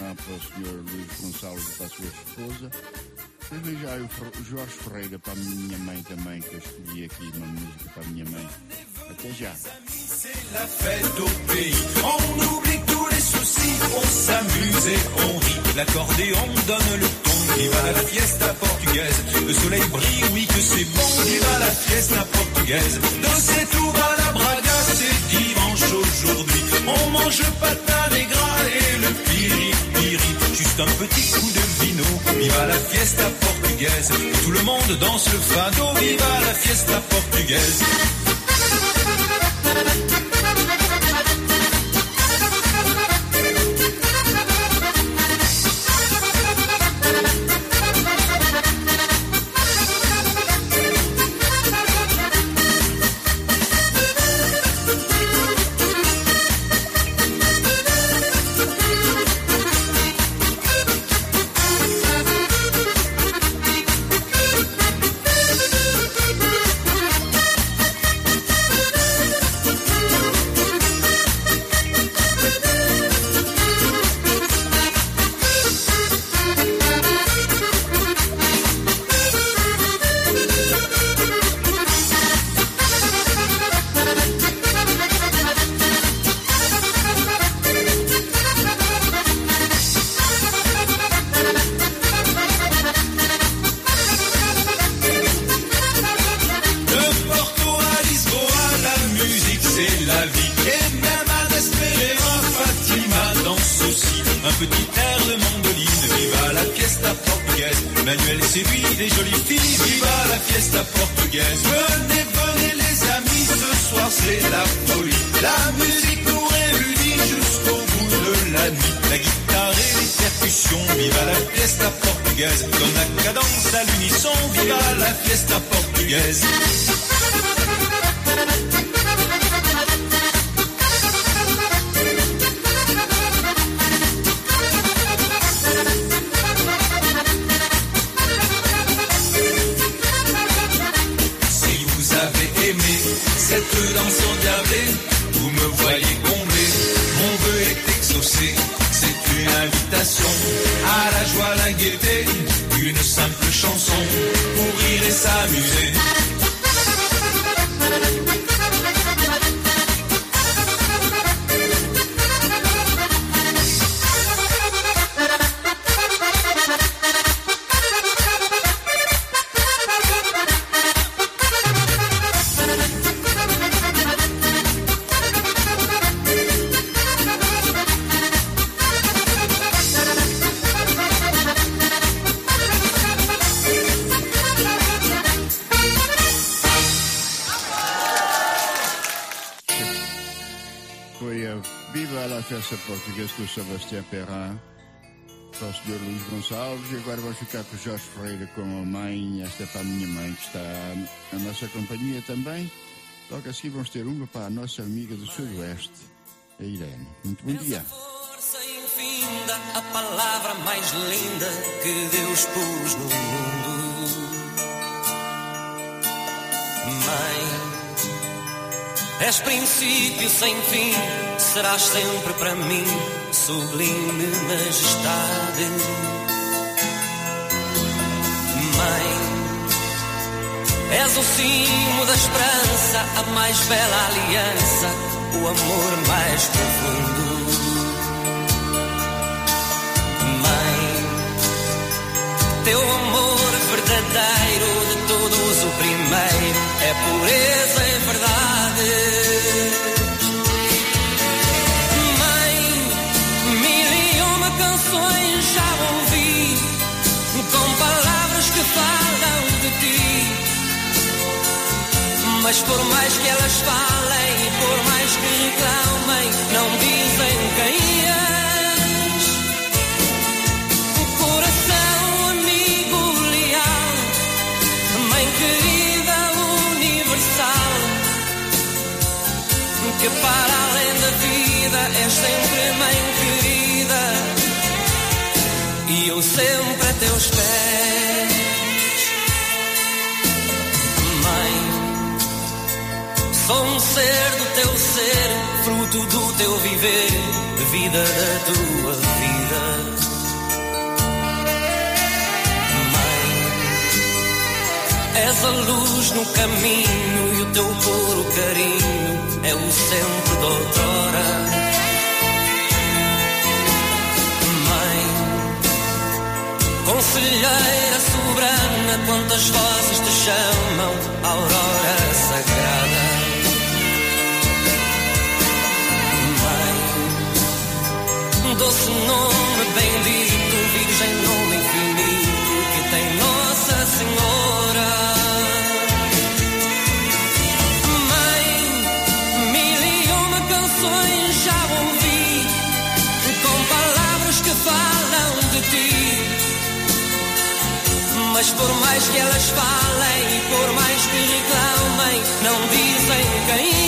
Speaker 5: Perrin para o Sr. Luís Gonçalves para a sua esposa. Depois já o Jorge Ferreira para a minha mãe também, que eu escolhi aqui uma música para a minha mãe. Até já.
Speaker 19: la fête au pays. On oublie tous les soucis, on s'amuse et on rit. L'accordéon donne le ton. Viva la fiesta portugaise. Le soleil brille, oui que c'est bon. Viva la fiesta portugaise. Dans cette à la braga, c'est dimanche aujourd'hui. On mange patin et gras et le piri Juste un petit coup de vino. Viva la fiesta portugaise. Tout le monde danse le fado. Viva la fiesta portugaise.
Speaker 5: Perrin para o Sr. Luís Gonçalves e agora vamos ficar com o Jorge Ferreira com a mãe, esta é para a minha mãe que está na nossa companhia também. Logo assim vamos ter uma para a nossa amiga do Sudoeste, a Irene. Muito bom dia.
Speaker 2: Força infinda, a palavra mais linda que Deus pôs no mundo. Mãe, és princípio sem fim, serás sempre para mim sublime majestade. Mãe, és o cimo da esperança, a mais bela aliança, o amor mais profundo. Mãe, teu amor Mas por mais que elas falem, por mais que reclamem, não dizem quem és. O coração amigo leal, mãe querida universal, que para além da vida és sempre mãe querida, e eu sempre ser do teu ser, fruto do teu viver, vida da tua vida. Mãe, és a luz no caminho e o teu puro carinho é o sempre de outrora. Mãe, conselheira soberana, quantas vozes te chamam, aurora sagrada. Doce nome bendito, virgem nome infinito, que tem Nossa Senhora. Mãe, mil e uma canções já ouvi, com palavras que falam de ti. Mas por mais que elas falem, por mais que reclamem, não dizem quem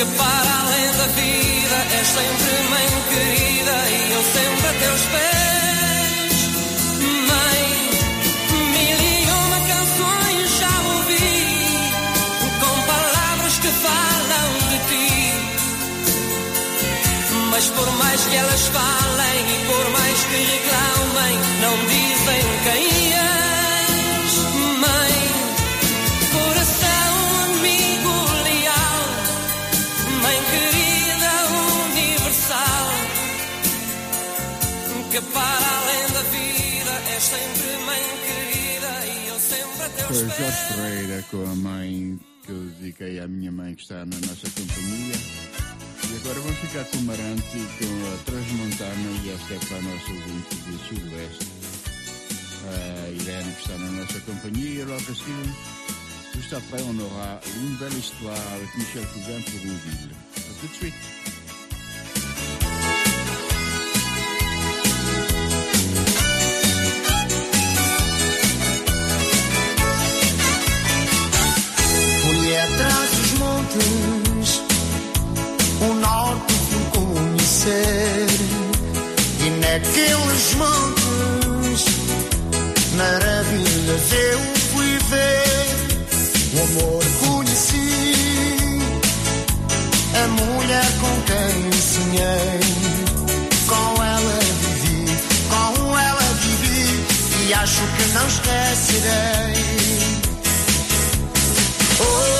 Speaker 2: que para além da vida és sempre mãe querida e eu sempre a teus pés. Mãe, mil e uma canções já ouvi, com palavras que falam de ti. Mas por mais que elas falem e por mais que reclamem, não dizem quem sempre mãe querida e eu sempre a
Speaker 5: Foi. Jorge Ferreira com a mãe que eu dediquei à minha mãe que está na nossa companhia. E agora vamos ficar com o Marante, com a Transmontana e esta é para a nossa ouvinte do Sudoeste. A Irene que está na nossa companhia. Logo a seguir, juste après, on aura une belle histoire avec Michel Cousin pour Rouville. A tout de suite.
Speaker 12: Montes, o norte fui conhecer. E naqueles montes, maravilhas eu fui ver. O amor conheci, a mulher com quem sonhei. Com ela vivi, com ela vivi, e acho que não esquecerei. Oh,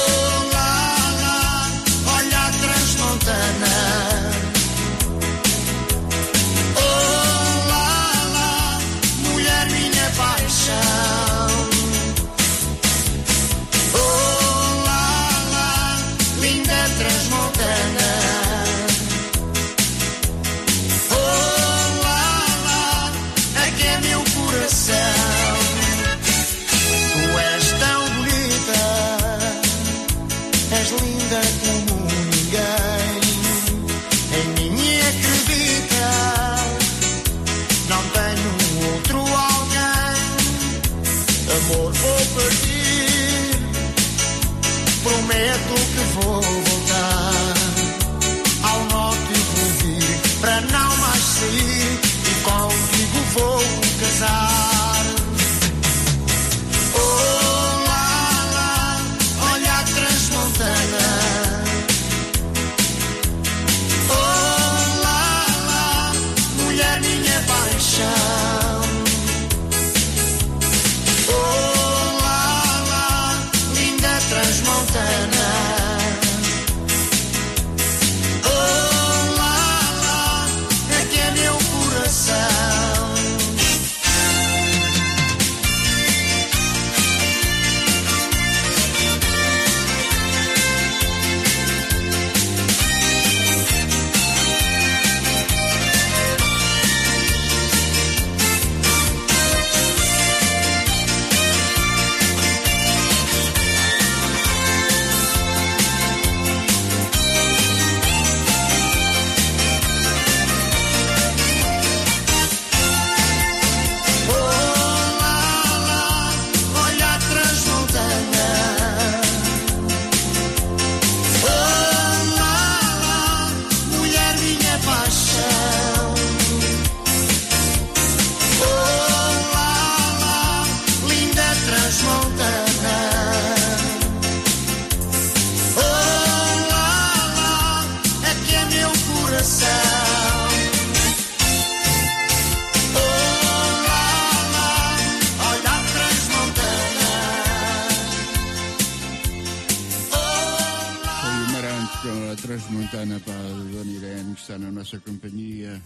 Speaker 12: Que
Speaker 5: está na nossa companhia.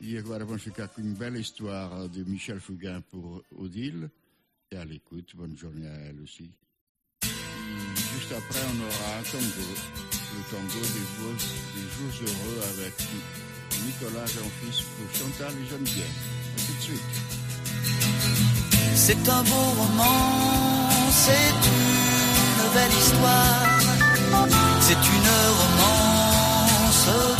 Speaker 5: E agora vamos ficar com une belle histoire de Michel Fugain pour Odile. Et à l'écoute, bonne journée à elle aussi. Juste après, on aura un tango, le tango des, beaux- des jours heureux avec Nicolas Jean-Fils pour Chantal et Geneviève. À tout de suite.
Speaker 2: C'est un beau roman, c'est une belle histoire, c'est une romance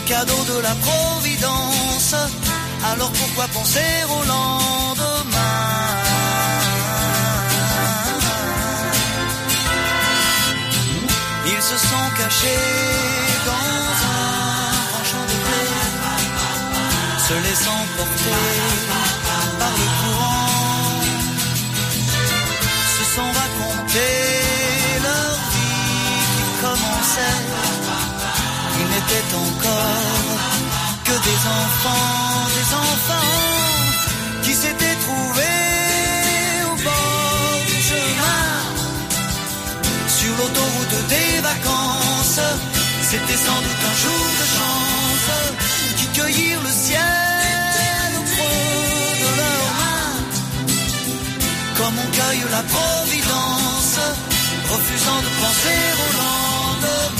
Speaker 2: Un cadeau de la Providence. Alors pourquoi penser au lendemain? Ils se sont cachés dans un champ de blé se laissant porter enfants, des enfants qui s'étaient trouvés au bord du chemin sur l'autoroute des vacances. C'était sans doute un jour de chance qui cueillirent le ciel au creux de leurs mains. Comme on cueille la providence, refusant de penser au lendemain.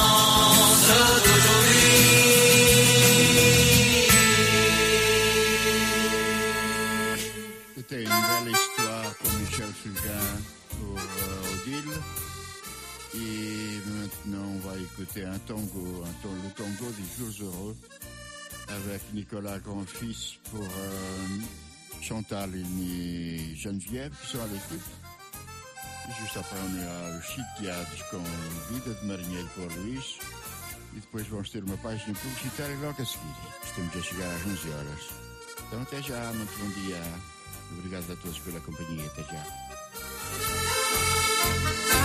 Speaker 5: Odile. Et maintenant, on va écouter un tango, le tango des jours heureux, avec Nicolas Grandfils pour euh, Chantal e Geneviève, qui sont à l'écoute. Juste après, on ira o Chiqueados com Vida de Marinheiro com a Luís. E depois vamos ter uma página publicitária logo a seguir. Estamos a chegar às 11 horas. Então, até já, muito bom dia. Obrigado a todos pela companhia. Até já.
Speaker 16: Thank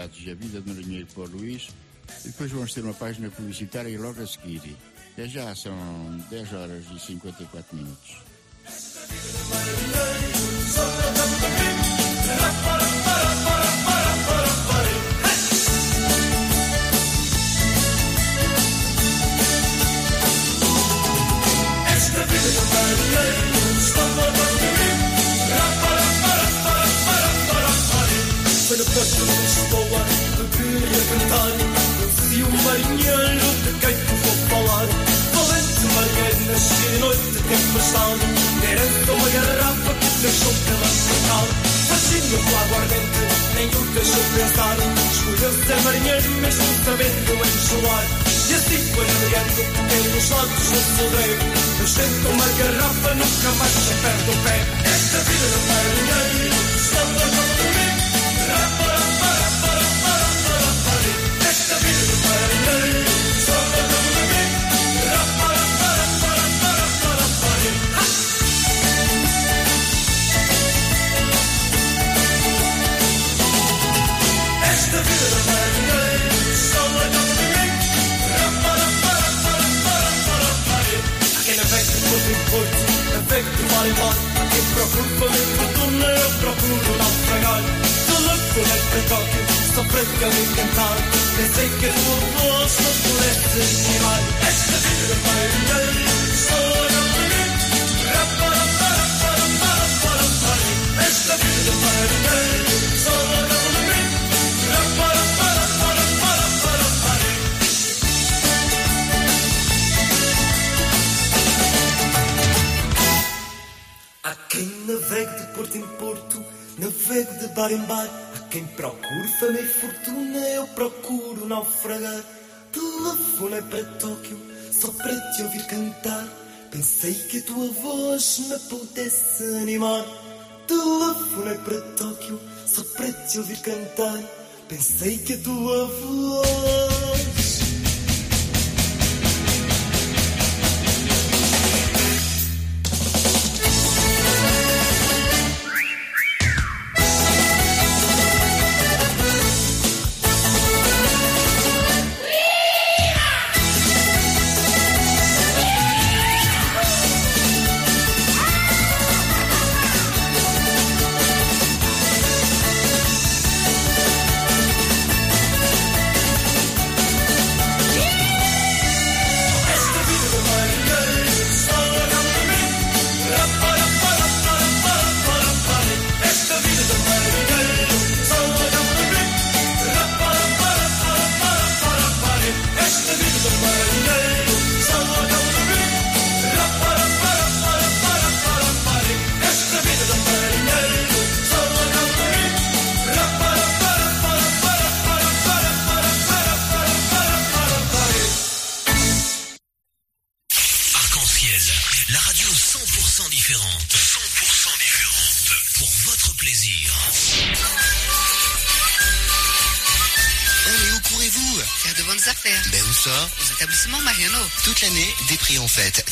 Speaker 5: e a Vida no Dinheiro para o Luís. E depois vamos ter uma página publicitária e logo a seguir. Até já são 10 horas e 54 minutos.
Speaker 20: Esta vida de marinheiro no porto de queria cantar. Conheci um marinheiro de quem te vou falar. Valente marinheiro, nasci de noite, tempestade. Herança uma garrafa que deixou pela central. Fascínio do aguardente, nem o deixou pensar. Escolheu ser marinheiro, mesmo sabendo enjoar. E assim foi navegando pelos lados do soldreiro. Mas tenta uma garrafa, nunca mais se perde o pé. Esta vida de marinheiro está falando de mim. Porto, navegue de mar em mar. Há quem procure fazer fortuna, eu procuro naufragar. Telefonei para Tóquio, só para te cantar. Pensei que a tua voz não pudesse animar. Esta vida de marinheiro está olhando para mim. Esta vida de marinheiro está olhando para mim. Há navegue de porto em porto, navegue de bar em bar. Há quem procure fama e fortuna, eu procuro naufragar. Telefonei para Tóquio, só para te ouvir cantar. Pensei que a tua voz me pudesse animar. Telefonei para Tóquio, só para te ouvir cantar. Pensei que a tua voz.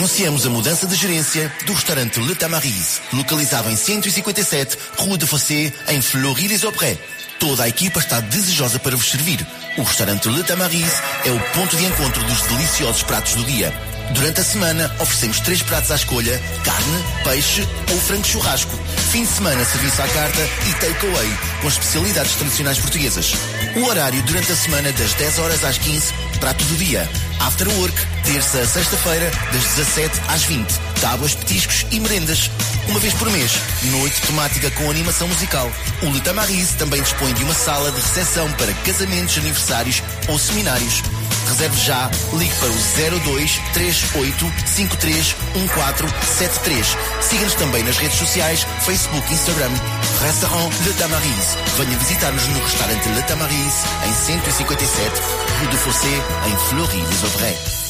Speaker 1: Anunciamos a mudança de gerência do restaurante Le Tamariz, localizado em 157 Rua de Fossé, em Fleury-les-Aubrais. Toda a equipa está desejosa para vos servir. O restaurante Le Tamariz é o ponto de encontro dos deliciosos pratos do dia. Durante a semana, oferecemos três pratos à escolha, carne, peixe ou frango churrasco. Fim de semana, serviço à carta e takeaway, com especialidades tradicionais portuguesas. O horário durante a semana, das 10 horas às 15, prato do dia. After work, terça a sexta-feira, das 17 às 20. Tábuas, petiscos e merendas. Uma vez por mês, noite temática com animação musical. O Le Tamariz também dispõe de uma sala de recepção para casamentos, aniversários ou seminários. Reserve já, ligue para o 02 38 53 1473. Siga-nos também nas redes sociais, Facebook, Instagram, Restaurant Le Tamariz. Venha visitar-nos no restaurante Le Tamariz, em 157, Rue de Fossé, em Fleury-les-Aubrais.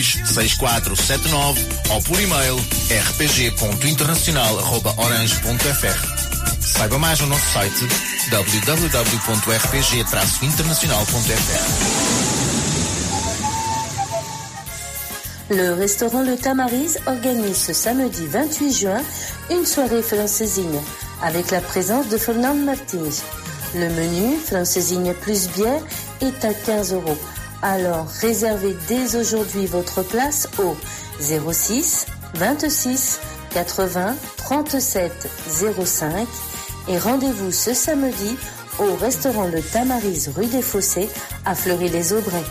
Speaker 1: 6479 ou por. Saiba mais site.
Speaker 4: Le restaurant Le Tamariz organise ce samedi 28 juin une soirée francesinha avec la présence de Fernand Martins. Le menu francesinha plus bière est à 15 euros. Alors réservez dès aujourd'hui votre place au 06 26 80 37 05 et rendez-vous ce samedi au restaurant Le Tamariz rue des Fossés à Fleury-les-Aubrais.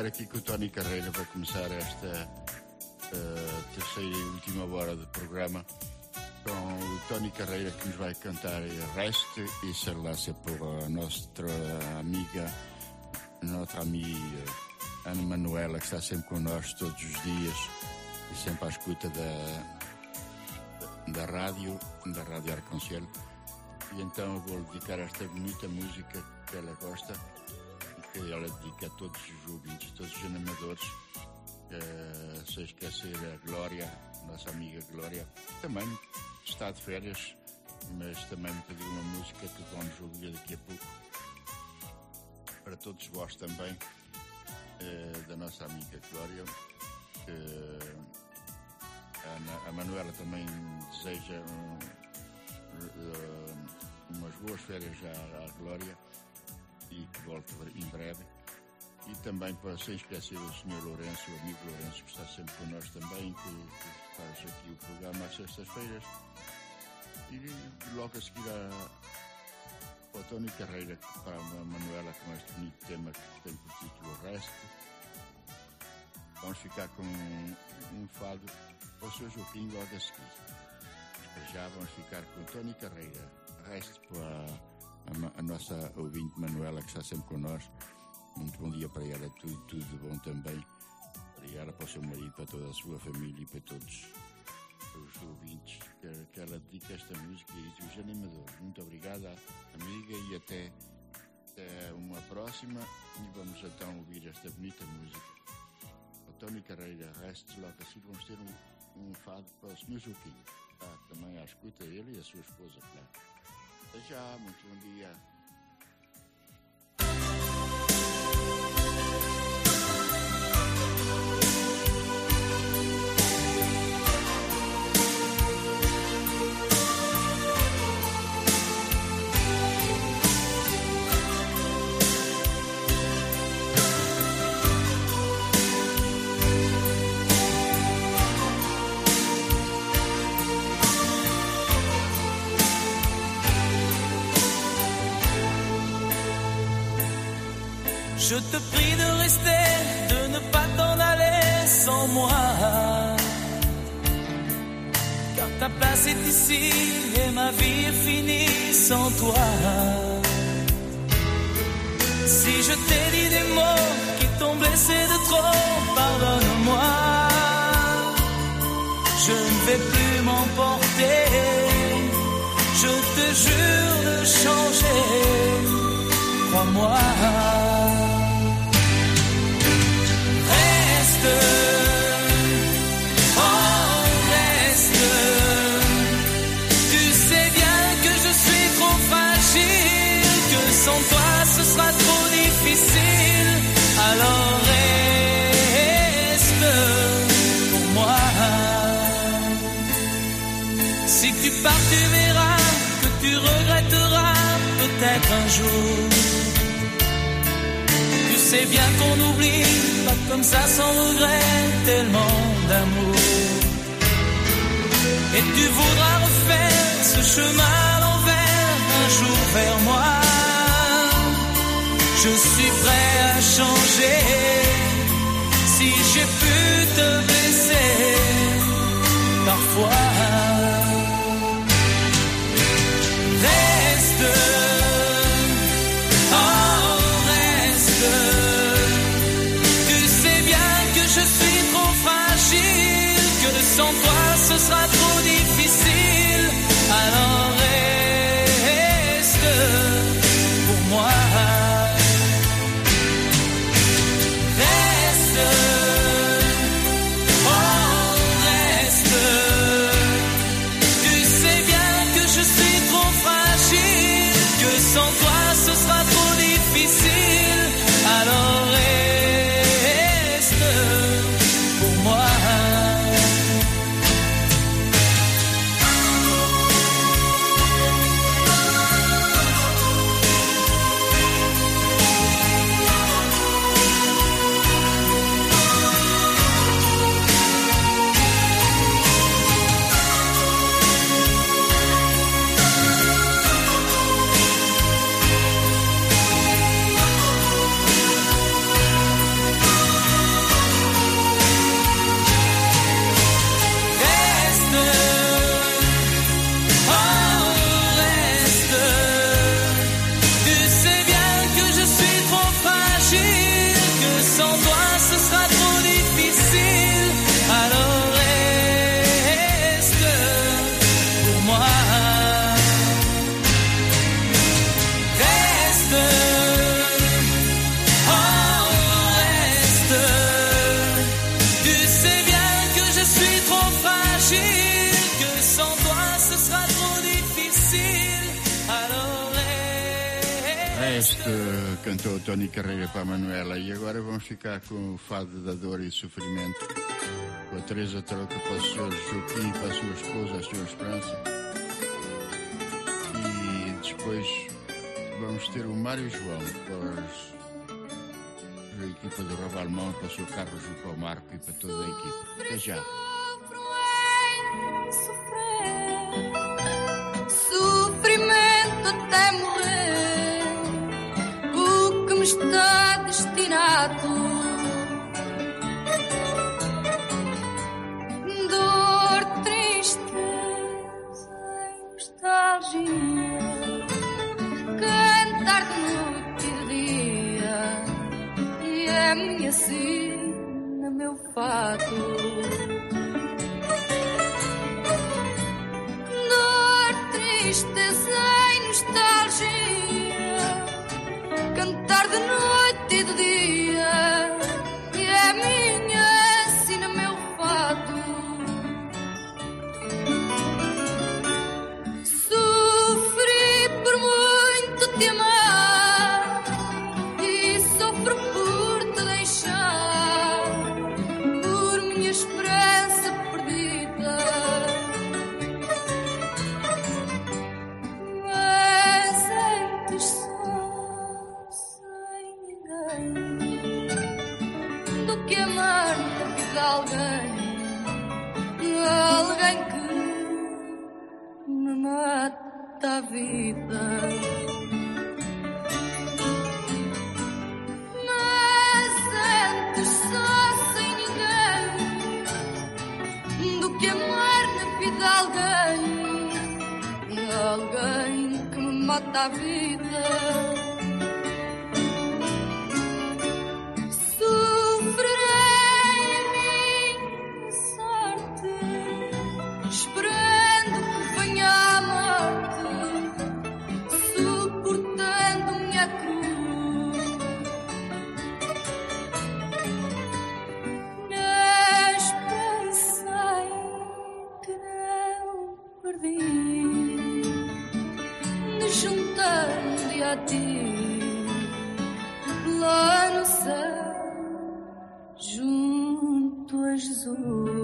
Speaker 5: Ficar aqui com o Tony Carreira para começar esta eh, terceira e última hora do programa com o Tony Carreira que nos vai cantar Reste e Serlaça por a nossa amiga, nossa amiga Ana Manuela que está sempre connosco todos os dias e sempre à escuta da, da rádio, da Rádio Arconcel. E então vou dedicar esta bonita música que ela gosta ela dedica a todos os ouvintes, todos os animadores. Eh, sem esquecer a Glória, nossa amiga Glória, que também está de férias, mas também me pediu uma música que vamos ouvir daqui a pouco. Para todos vós também, eh, da nossa amiga Glória. que a, Ana- a Manuela também deseja um, eh, umas boas férias à, à Glória e que volte em breve. E também para sem esquecer o Sr. Lourenço, o amigo Lourenço, que está sempre connosco também, que, que faz aqui o programa às sextas-feiras. E logo a seguir a, ao Tony Carreira, para a Manuela com este bonito tema que tem por título O Resto. Vamos ficar com um, um fado ao seu Joaquim logo a seguir. Já vamos ficar com Tony Carreira. Resto para a, a nossa ouvinte Manuela que está sempre connosco. Muito bom dia para ela, tudo, tudo de bom também. Para ela, para o seu marido, para toda a sua família e para todos os ouvintes que, que ela dedica esta música e os animadores. Muito obrigada, amiga, e até, até uma próxima. E vamos então ouvir esta bonita música. O Tony Carreira, resto logo assim, vamos ter um, um fado para o Sr. Joaquim. Está também à escuta ele e a sua esposa, claro. Até já, muito bom dia.
Speaker 18: Je te prie de rester, de ne pas t'en aller sans moi. Car ta place est ici et ma vie est finie sans toi. Si je t'ai dit des mots qui t'ont blessé de trop, pardonne-moi. Je ne vais plus m'emporter. Je te jure de changer. Crois-moi. Un jour. Tu sais bien qu'on n'oublie pas comme ça sans regret tellement d'amour. Et tu voudras refaire ce chemin à l'envers un jour vers moi. Je suis prêt à changer si j'ai pu te blesser parfois.
Speaker 5: Tony Carreira para a Manuela e agora vamos ficar com o fado da dor e sofrimento com a Teresa Troca para o Sr. Joaquim, para a sua esposa, a sua Esperança. E depois vamos ter o Mário João para os- a equipa do Ravalmão, para o Sr. Carlos Jucão Marco e para toda a equipa. Até já.
Speaker 16: far. a ti, lá no céu, junto a Jesus.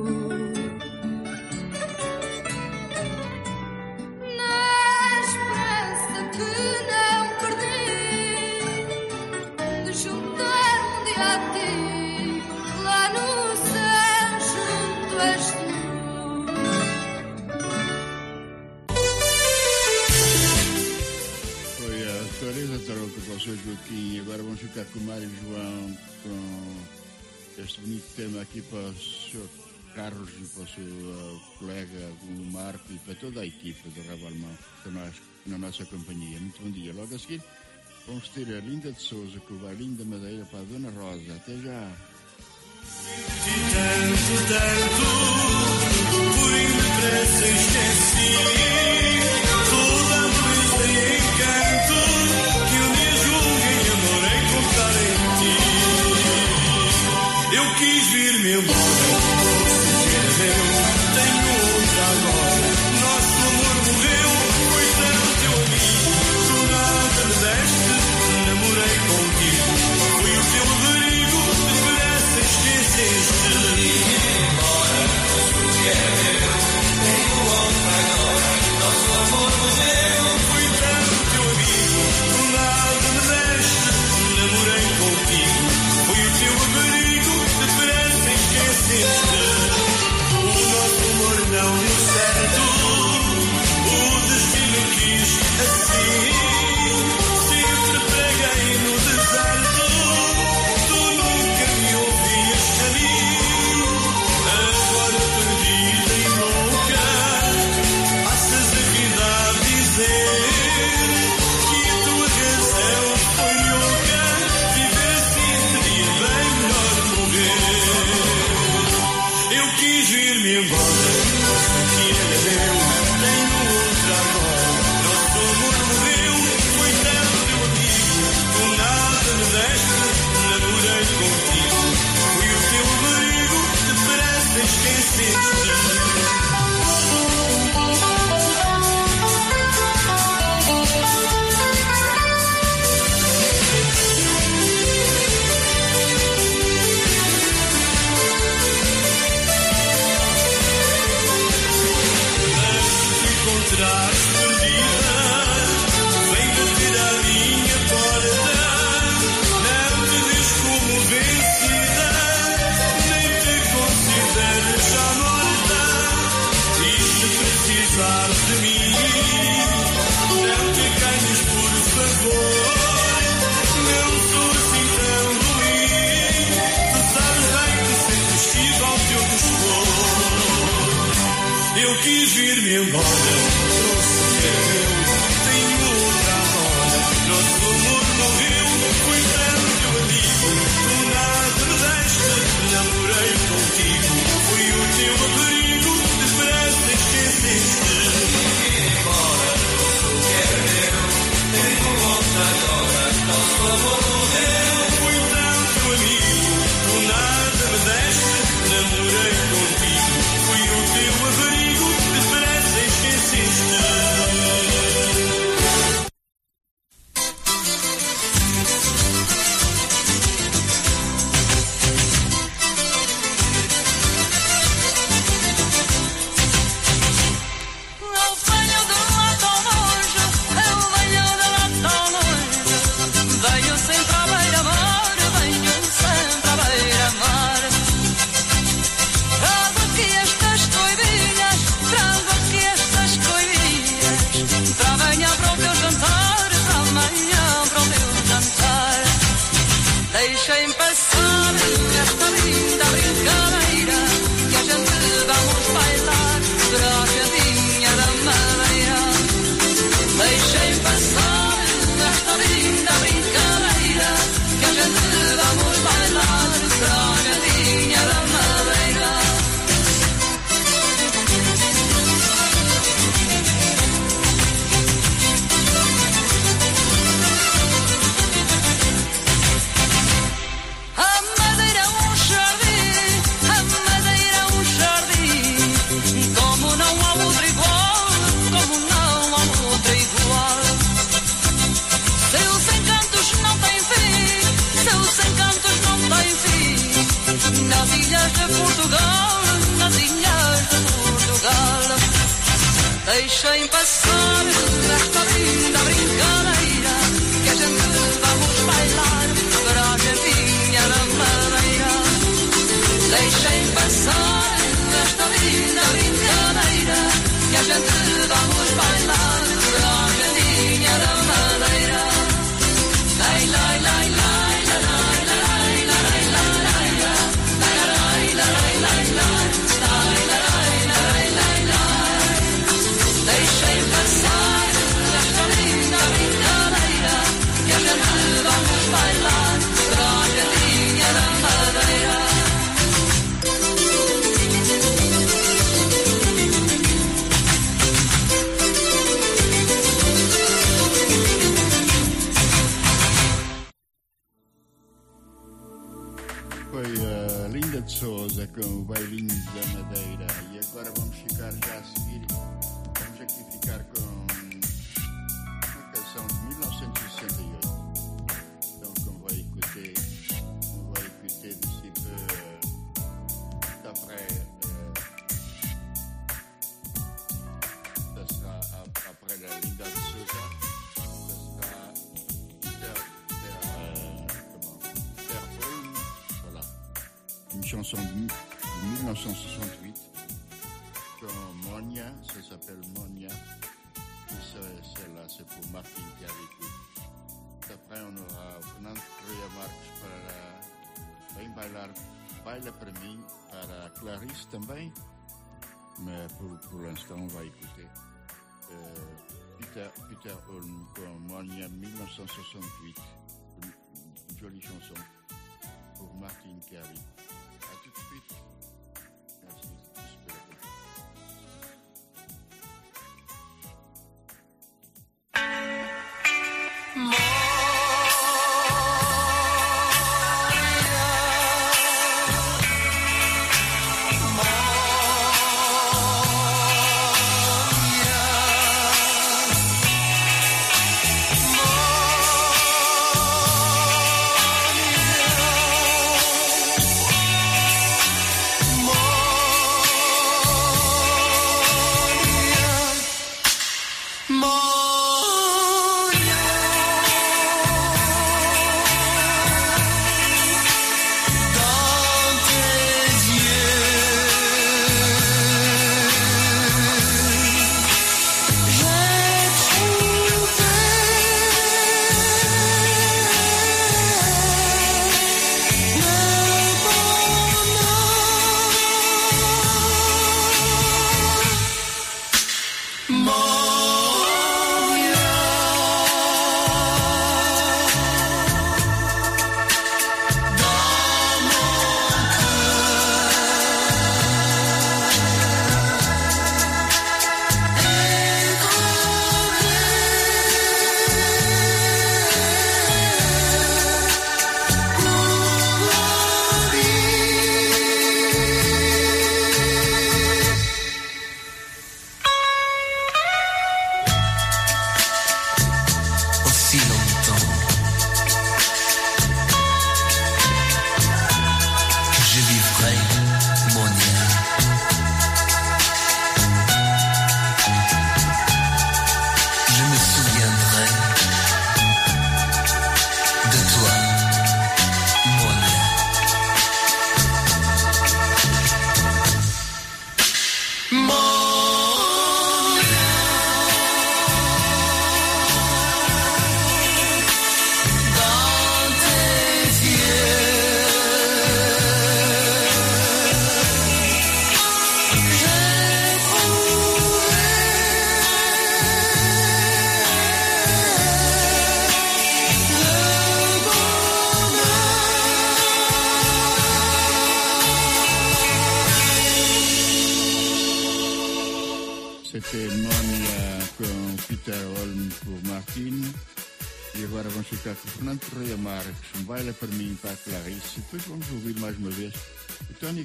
Speaker 5: música com o Mário João, com este bonito tema aqui para o Sr. Carlos e para o seu eh, colega, o Marco e para toda a equipa do Rabo Alemão nós, na nossa companhia. Muito bom dia. Logo a seguir, vamos ter a Linda de Souza com o Bailinho da Madeira para a Dona Rosa. Até já.
Speaker 21: Tanto, tanto, fui.
Speaker 5: you.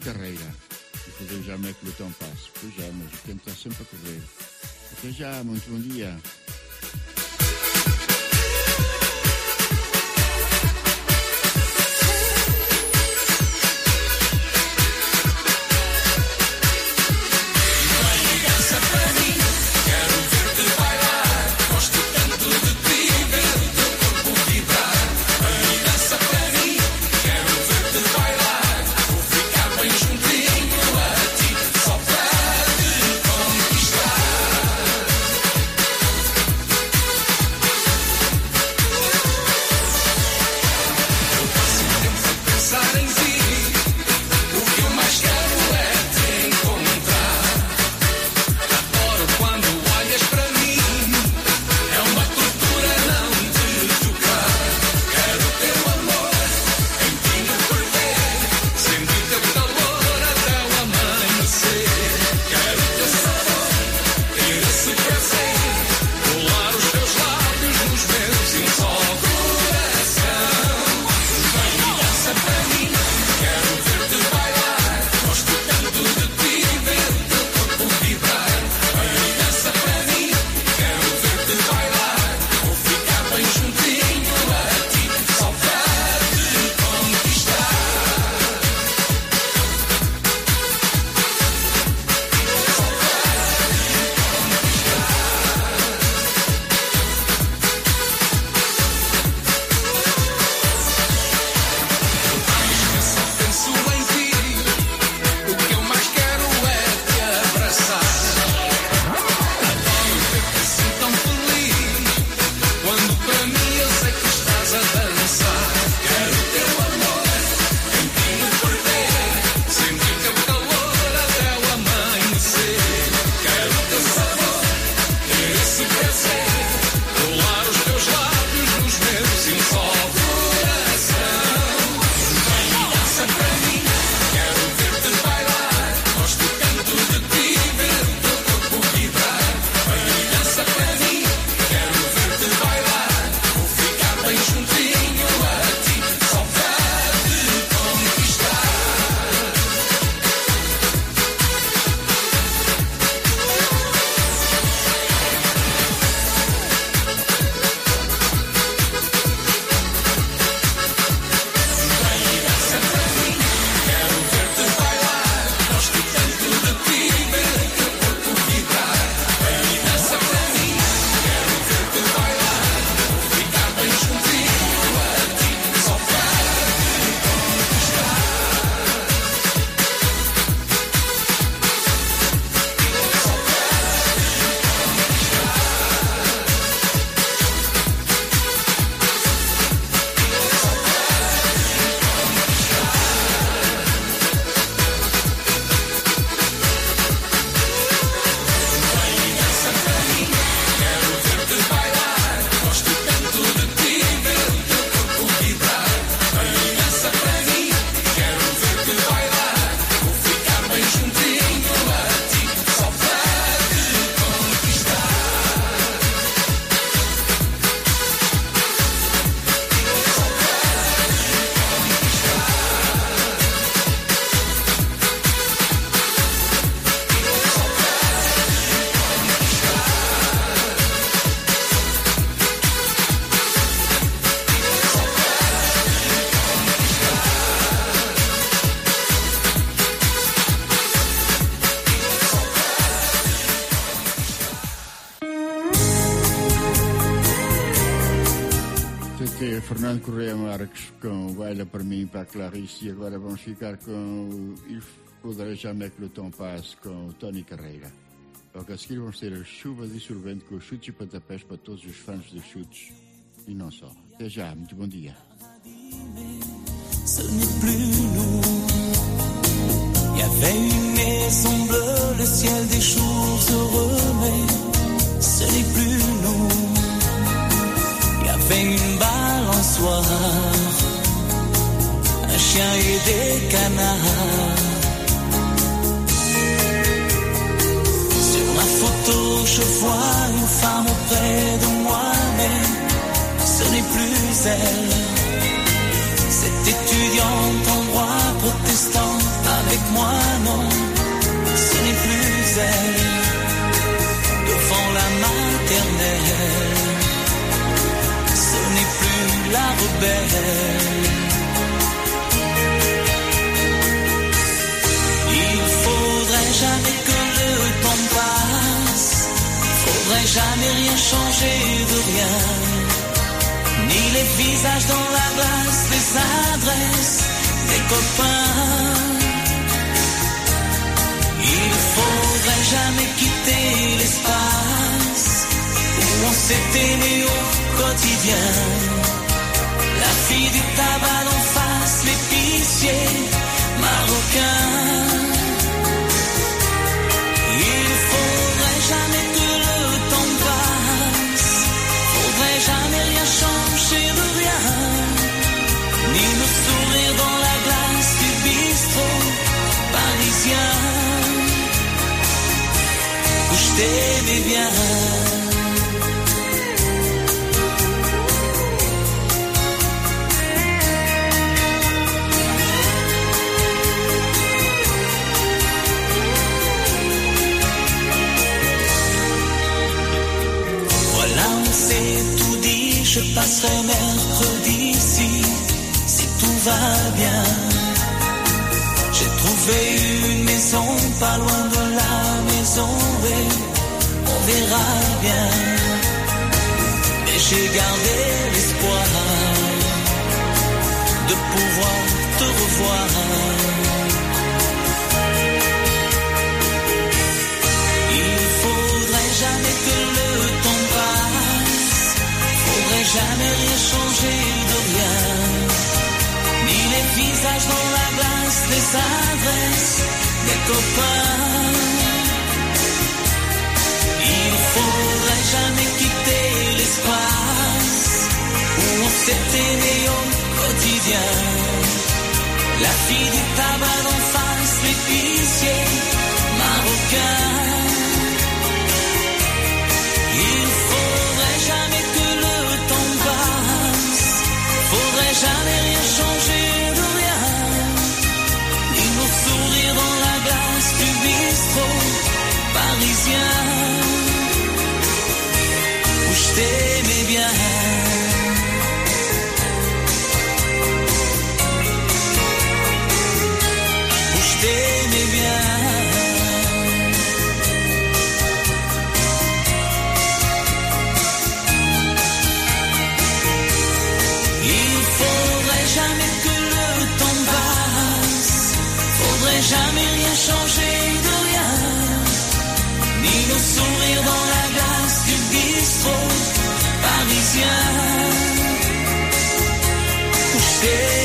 Speaker 5: carreira e fazer já como é que o pelotão passe. Pois já, mas o tempo está sempre a correr. Até já, muito bom dia.
Speaker 22: A
Speaker 5: Clarice. E agora vamos ficar com o Il faudrait jamais que le temps passe com o Tony Carreira. Logo a seguir vamos ter a chuva dissolvente com os chutes e pontapés para todos os fãs dos chutes e não só. Até já, muito bom dia.
Speaker 23: ce n'est plus nous. Il y avait une maison bleue, le ciel des moi, non, ce n'est plus elle. Devant la maternelle, ce n'est plus la rebelle. Il faudrait jamais que le temps passe, faudrait jamais rien changer de rien ni les visages dans la glace, les adresses des copains. Il faudrait jamais quitter l'espace où on s'est aimé au quotidien. La fille du tabac en face, l'épicier marocain. Il faudrait jamais que le temps passe, faudrait jamais rien changer de rien, ni le sourire dans la glace du bistrot parisien ще ви вярвам. Bien. Mais j'ai gardé l'espoir de pouvoir te revoir. Il faudrait jamais que le temps passe, faudrait jamais rien changer de rien, ni les visages dans la glace, les adresses des copains. Où on s'est aimé au quotidien. La fille du tabac d'en face, l'épicier marocain. Il faudrait jamais que le temps passe, faudrait jamais rien changer de rien, ni nos sourires dans la glace du bistrot parisien où je t'aimais bien. Parisien où je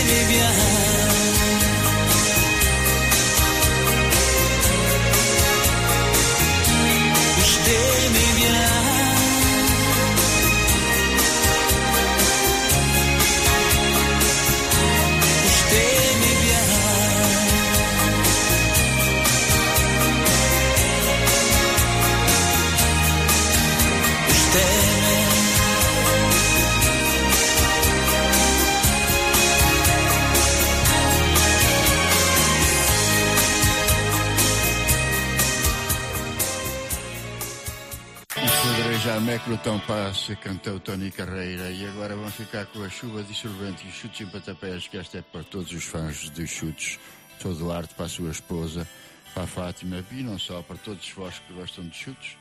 Speaker 5: faudrait jamais que o temps passe, cantou Tony Carreira. E agora vamos ficar com a chuva dissolvente e chutes em patapés, que esta é para todos os fãs dos chutes. Para o Duarte, para a sua esposa, para a Fátima e não só, para todos vós que gostam de chutes,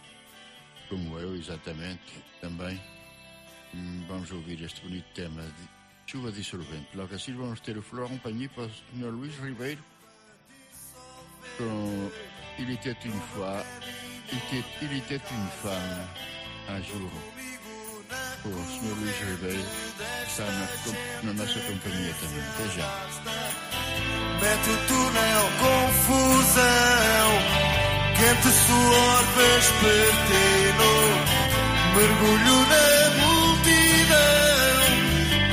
Speaker 5: como eu, exatamente, também. hum, vamos ouvir este bonito tema de chuva dissolvente. Logo assim vamos ter o Florão Compagnie para o Sr. Luís Ribeiro com Il était une fois, il était, il était une femme jour. O Sr. Luís Ribeiro está na, na nossa companhia também. Até já.
Speaker 7: Mete o túnel, confusão, quente suor vespertino, mergulho na multidão,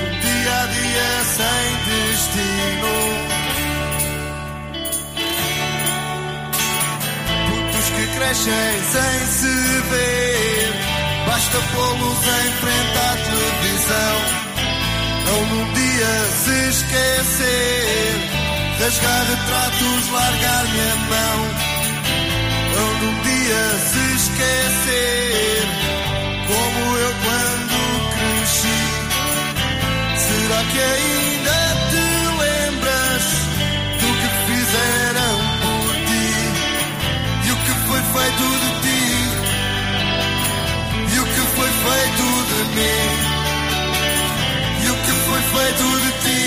Speaker 7: um dia a dia sem destino. Crescem sem se ver, basta pô-los em frente à televisão. Não num dia se esquecer Rasgar retratos, largar minha mão Não num dia se esquecer Como eu quando cresci Será que ainda feito de mim e o que foi feito de ti.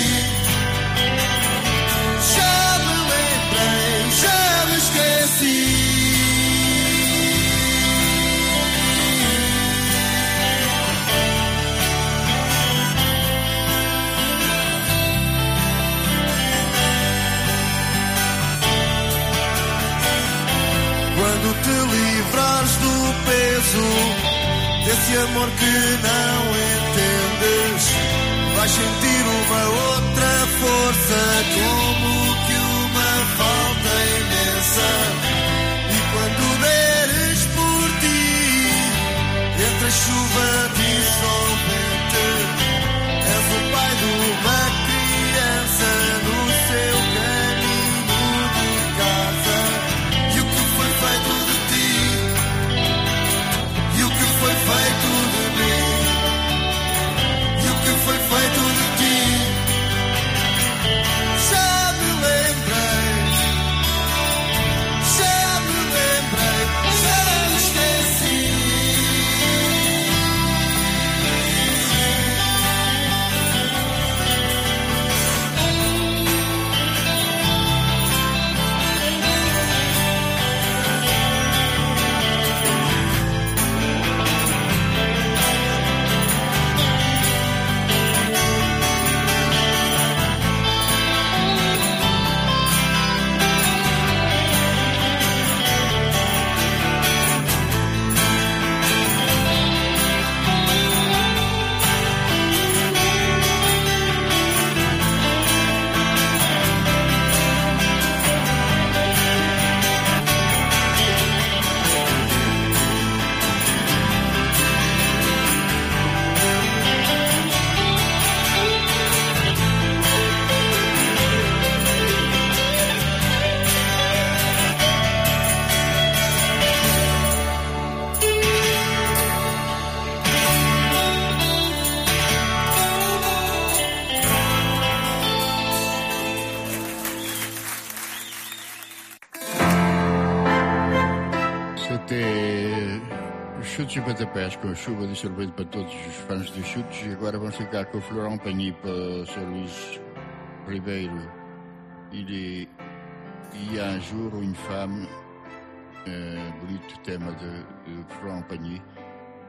Speaker 7: Já me lembrei, já me esqueci. Quando te livrares do peso desse amor que não entendes, vais sentir uma outra força, como que uma falta imensa. E quando deres por ti, entre a chuva dissolvente,
Speaker 5: Chutes e Pontapés com chuva dissolvente para todos os fãs de chutes e agora vamos ficar com o Florão Pagni para o Sr. Luís Ribeiro e de e jour une femme eh, bonito tema de, de Florão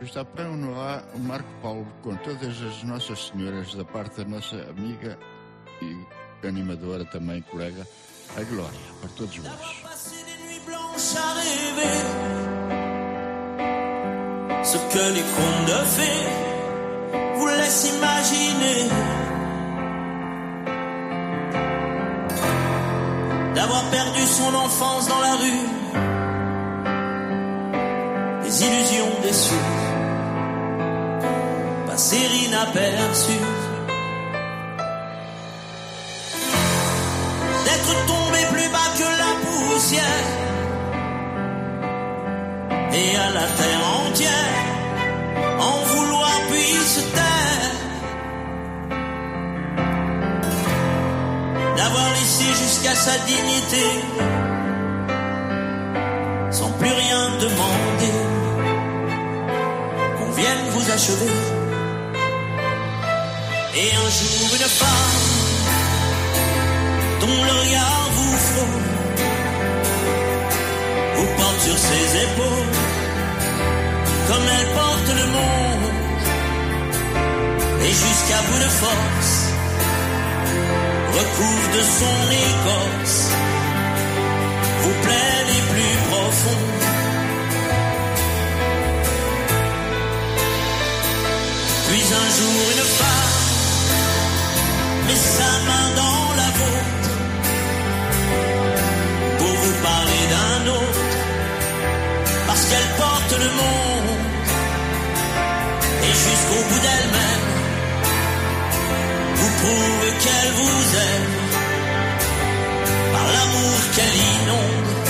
Speaker 5: Justo après on aura o Marco Paulo com todas as nossas senhoras da parte da nossa amiga e animadora também, colega, a Glória, para todos vós.
Speaker 10: Ce que les contes de fées vous laissent imaginer. D'avoir perdu son enfance dans la rue des illusions déçues passer inaperçues. D'être tombé plus bas que la poussière et à la terre entière en vouloir puis se taire. D'avoir laissé jusqu'à sa dignité sans plus rien demander qu'on vienne vous achever. Et un jour, une femme dont le regard vous frôle, vous porte sur ses épaules, comme elle porte le monde, et jusqu'à bout de force, recouvre de son écorce, vous plaît les plus profonds. Puis un jour, une femme met sa main dans la vôtre parler d'un autre, parce qu'elle porte le monde et jusqu'au bout d'elle-même vous prouve qu'elle vous aime par l'amour qu'elle inonde.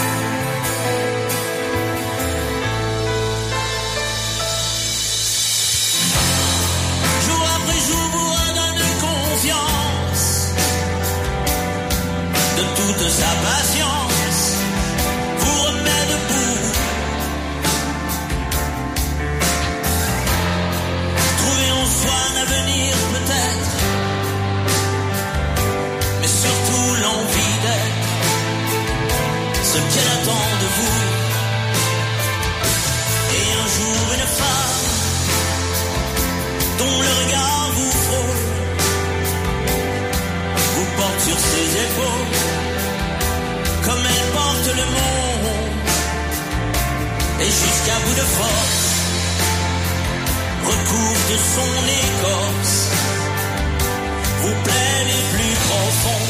Speaker 10: Ses épaules, comme elle porte le monde, et jusqu'à bout de force, recouvre de son écorce, vous plaît les plus profonds,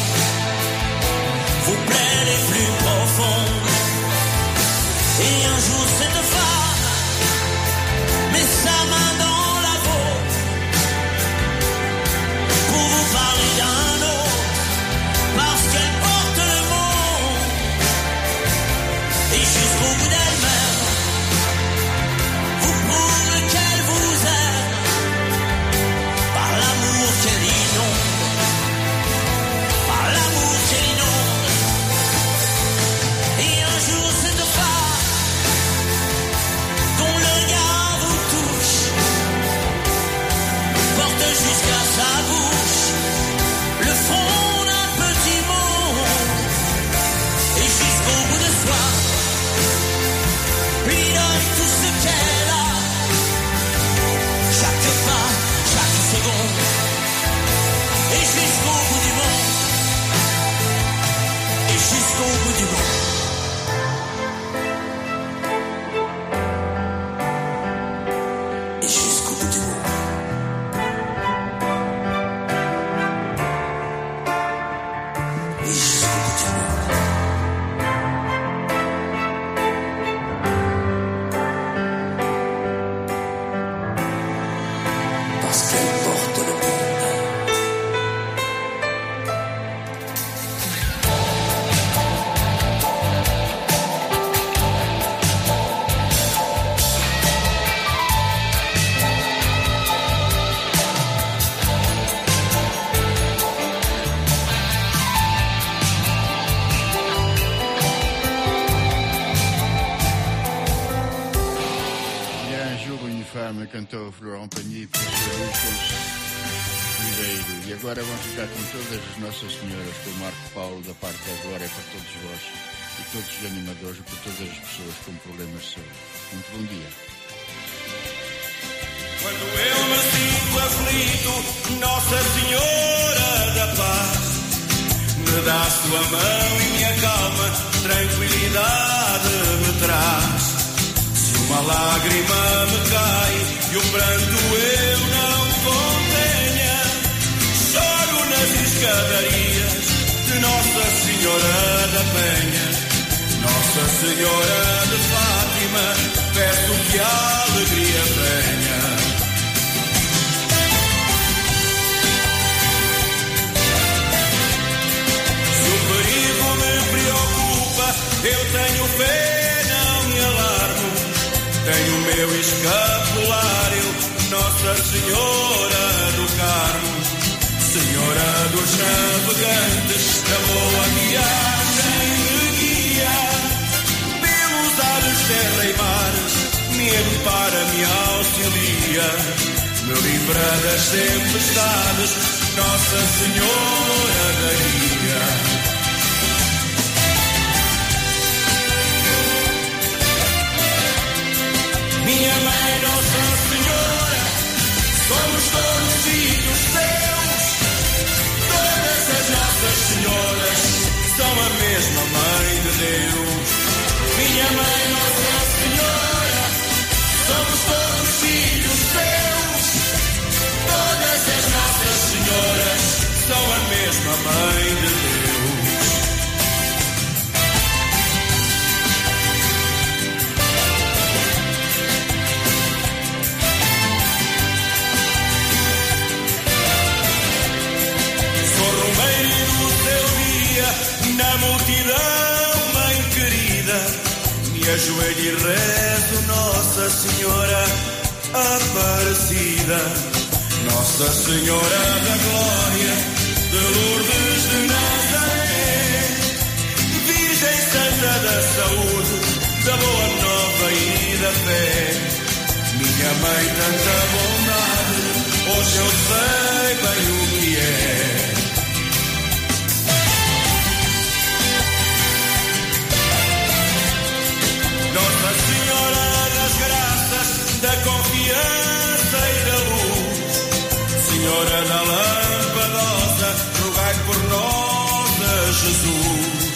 Speaker 10: vous plaît les plus profonds. Et un jour cette femme met sa main dans la vôtre pour vous parler d'un
Speaker 21: Nossa Senhora da Paz, me dá a sua mão e me acalma, tranquilidade me traz. Se uma lágrima me cai e um pranto eu não contenha, choro nas escadarias de Nossa Senhora da Penha. Nossa Senhora de Fátima, peço que a eu tenho fé, não me alarmo. Tenho meu escapulário, Nossa Senhora do Carmo. Senhora dos navegantes, da boa viagem me guia. Pelos ares, terra e mares, me ampara, me auxilia. me livra das tempestades, Nossa Senhora da Guia. Minha mãe, Nossa Senhora, somos todos filhos teus. Todas as Nossas Senhoras são a mesma Mãe de Deus. Minha mãe, Nossa Senhora, somos todos filhos teus. Todas as Nossas Senhoras são a mesma Mãe de Deus. Ajoelho e rezo, Nossa Senhora Aparecida. Nossa Senhora da Glória, de Lourdes de Nazaré. Virgem Santa da Saúde, da Boa Nova e da Fé. Minha mãe, tanta bondade, hoje eu sei bem o que é. Da confiança e da luz. Senhora da Lampadosa, rogai por nós a Jesus.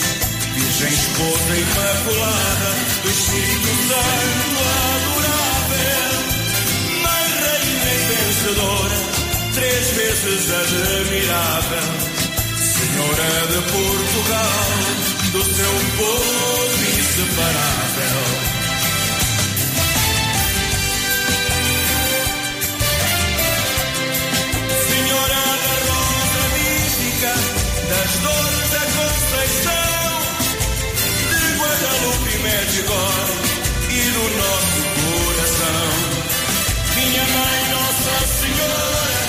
Speaker 21: Virgem esposa imaculada, do Espírito Santo adorável. Mãe, rainha e vencedora, três vezes admirável. Senhora de Portugal, do seu povo inseparável. Das dores da Conceição, de Guadalupe Medjugorje e do nosso coração. Minha mãe, Nossa Senhora,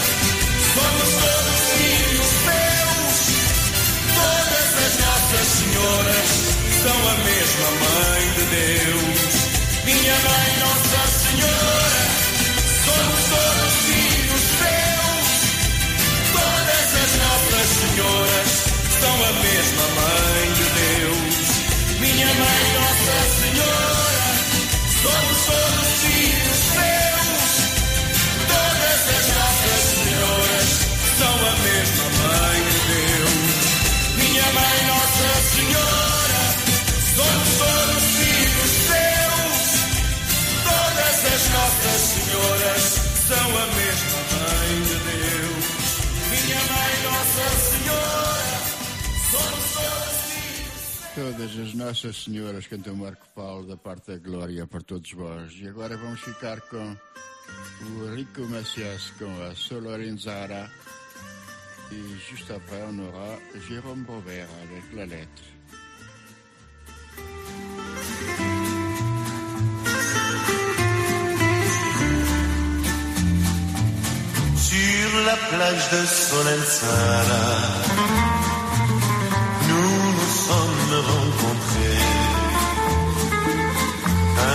Speaker 21: somos todos filhos teus. Todas as Nossas Senhoras são a mesma Mãe de Deus. Minha mãe, Nossa Senhora, somos todos filhos teus. Todas as Nossas Senhoras são a mesma Mãe de Deus. Minha mãe, as Nossas Senhoras
Speaker 5: cantam Marco Paulo da parte da Glória para todos vós. E agora vamos ficar com o Rico Macias com a Solorenzara et juste après on aura Jérôme Robert avec la lettre.
Speaker 10: Sur la plage de Solenzara, sommes rencontrés.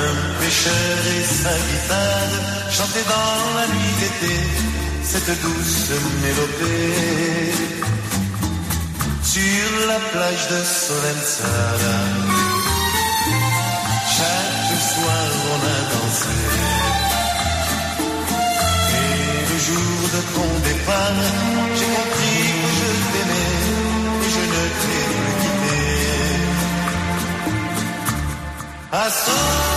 Speaker 10: Un pêcheur et sa guitare chantaient dans la nuit d'été cette douce mélodie. Sur la plage de Solenzara, chaque soir on a dansé. Et le jour de ton départ, Con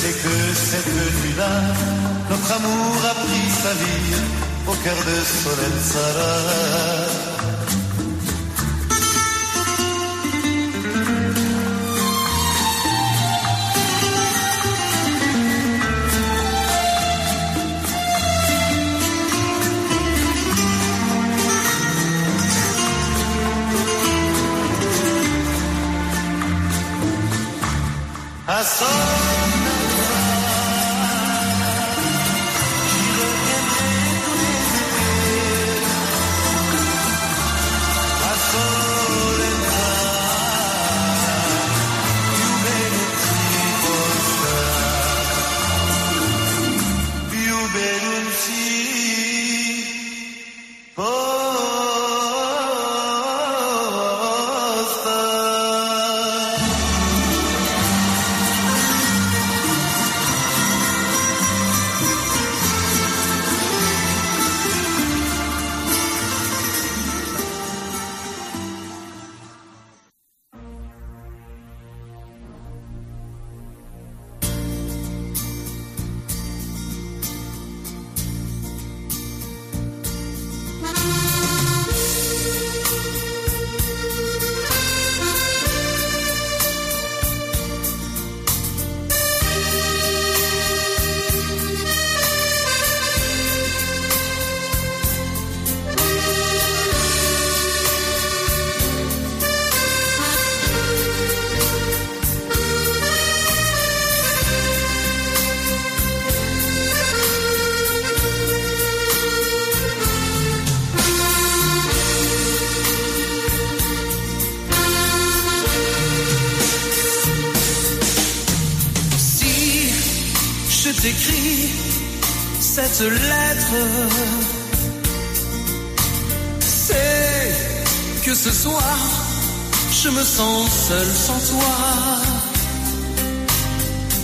Speaker 10: sais que cette nuit-là, notre amour a pris sa vie au cœur de Solenzara.
Speaker 2: cette seul sans toi.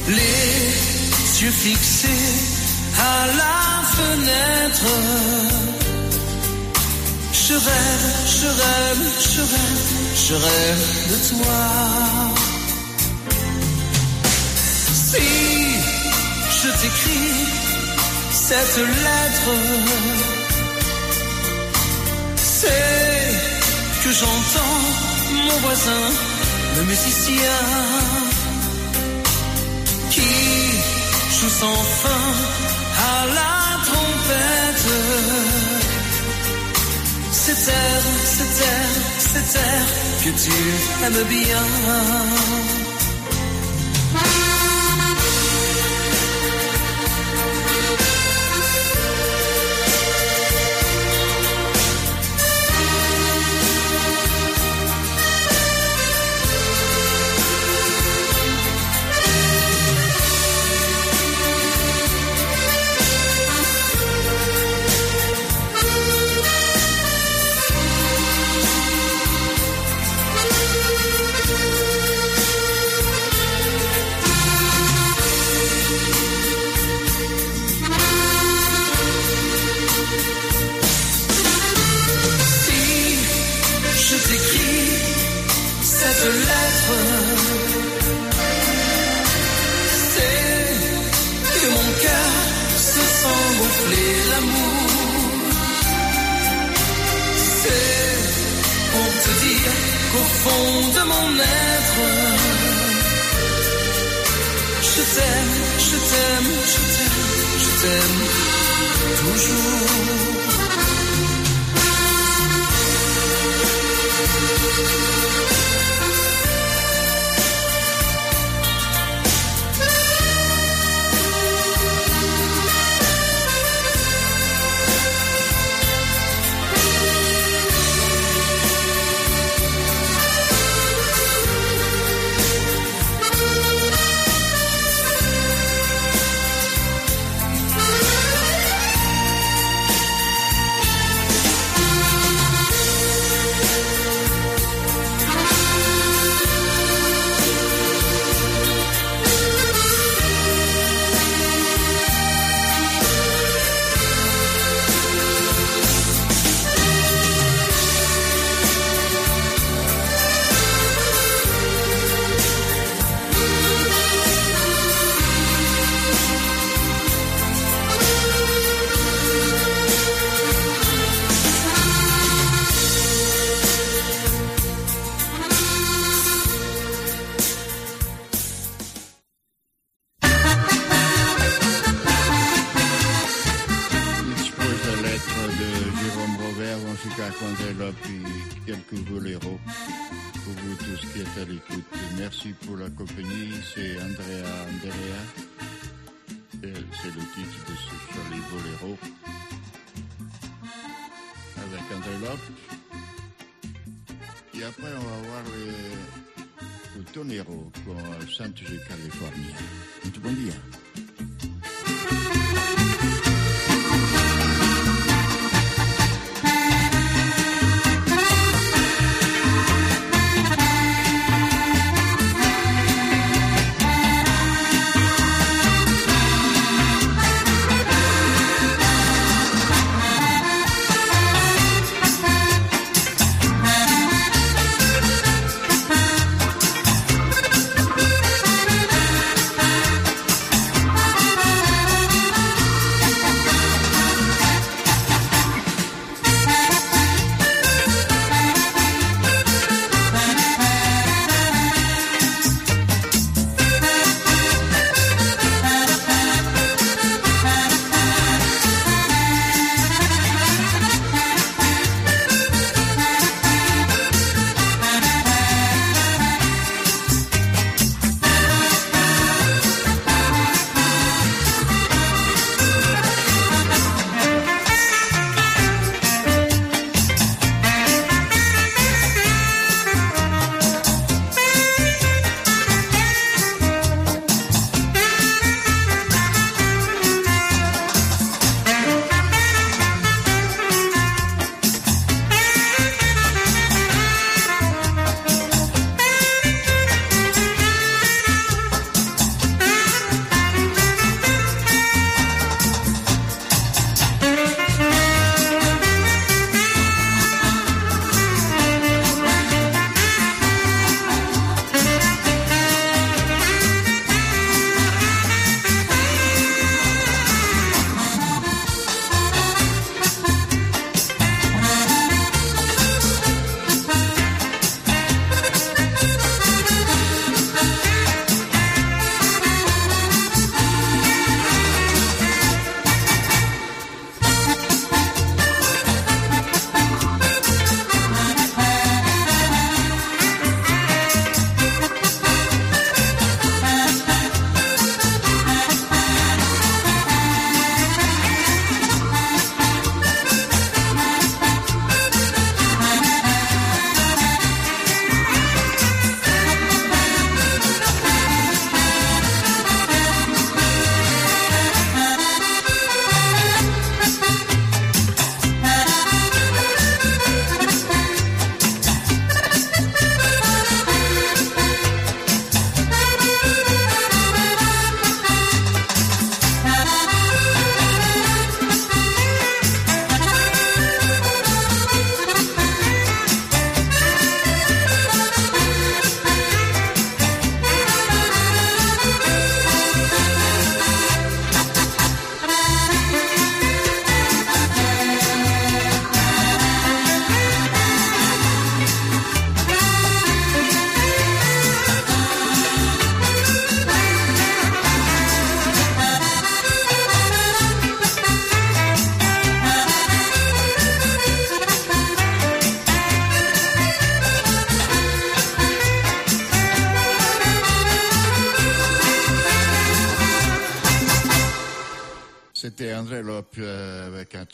Speaker 2: Les yeux fixés à la fenêtre. Je rêve, je rêve, je rêve, je rêve de toi. Si je t'écris cette lettre, c'est que j'entends mon voisin, le musicien, qui joue sans fin à la trompette. C'est air, c'est air, c'est air que tu aimes bien.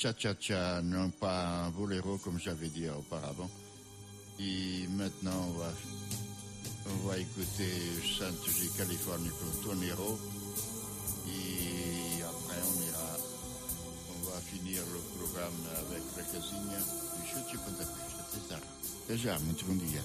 Speaker 2: Cha-cha-cha, non pas un boléro comme j'avais dit auparavant. Et maintenant, on va, on va écouter Saint-G Californie pour Tonero. Et après, on ira, on va finir le programme avec la casinha du Chute Ponta Pista. C'est ça. Déjà, muito bom dia.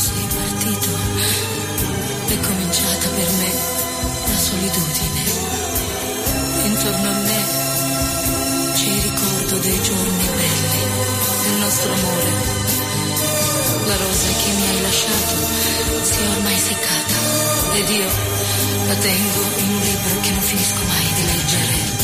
Speaker 7: Sei partito è cominciata per me la solitudine. Intorno a me c'è il ricordo dei giorni belli, del nostro amore. La rosa che mi hai lasciato si è ormai seccata ed io la tengo in un libro che non finisco mai di leggere.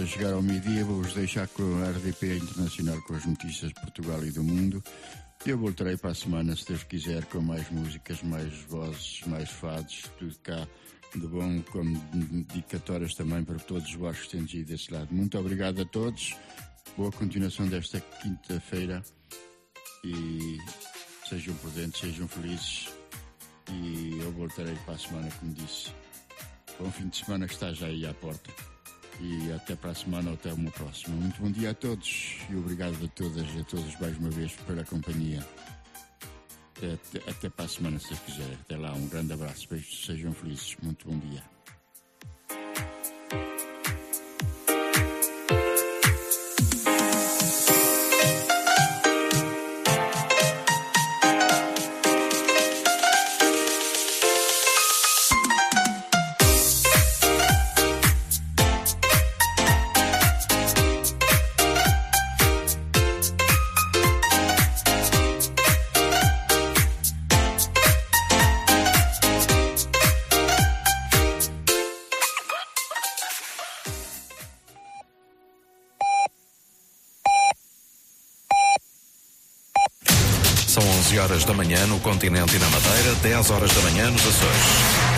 Speaker 24: A
Speaker 5: chegar ao meio-dia. Vou-vos deixar com a RDP Internacional com as notícias de Portugal e do mundo. Eu voltarei para a semana, se Deus quiser, com mais músicas, mais vozes, mais fados, tudo cá de bom, como dedicatórias também para todos os que têm ido desse lado. Muito obrigado a todos. Boa continuação desta quinta-feira e sejam prudentes, sejam felizes. E eu voltarei para a semana, como disse. Bom fim de semana que está já aí à porta. E até para a semana ou até uma próxima. Muito bom dia a todos e obrigado a todas e a todos mais uma vez pela companhia. Até, até, para a semana, se quiser. Até lá, um grande abraço, beijos, sejam felizes. Muito bom dia.
Speaker 25: Da manhã no continente e na Madeira, 10 horas da manhã nos Açores.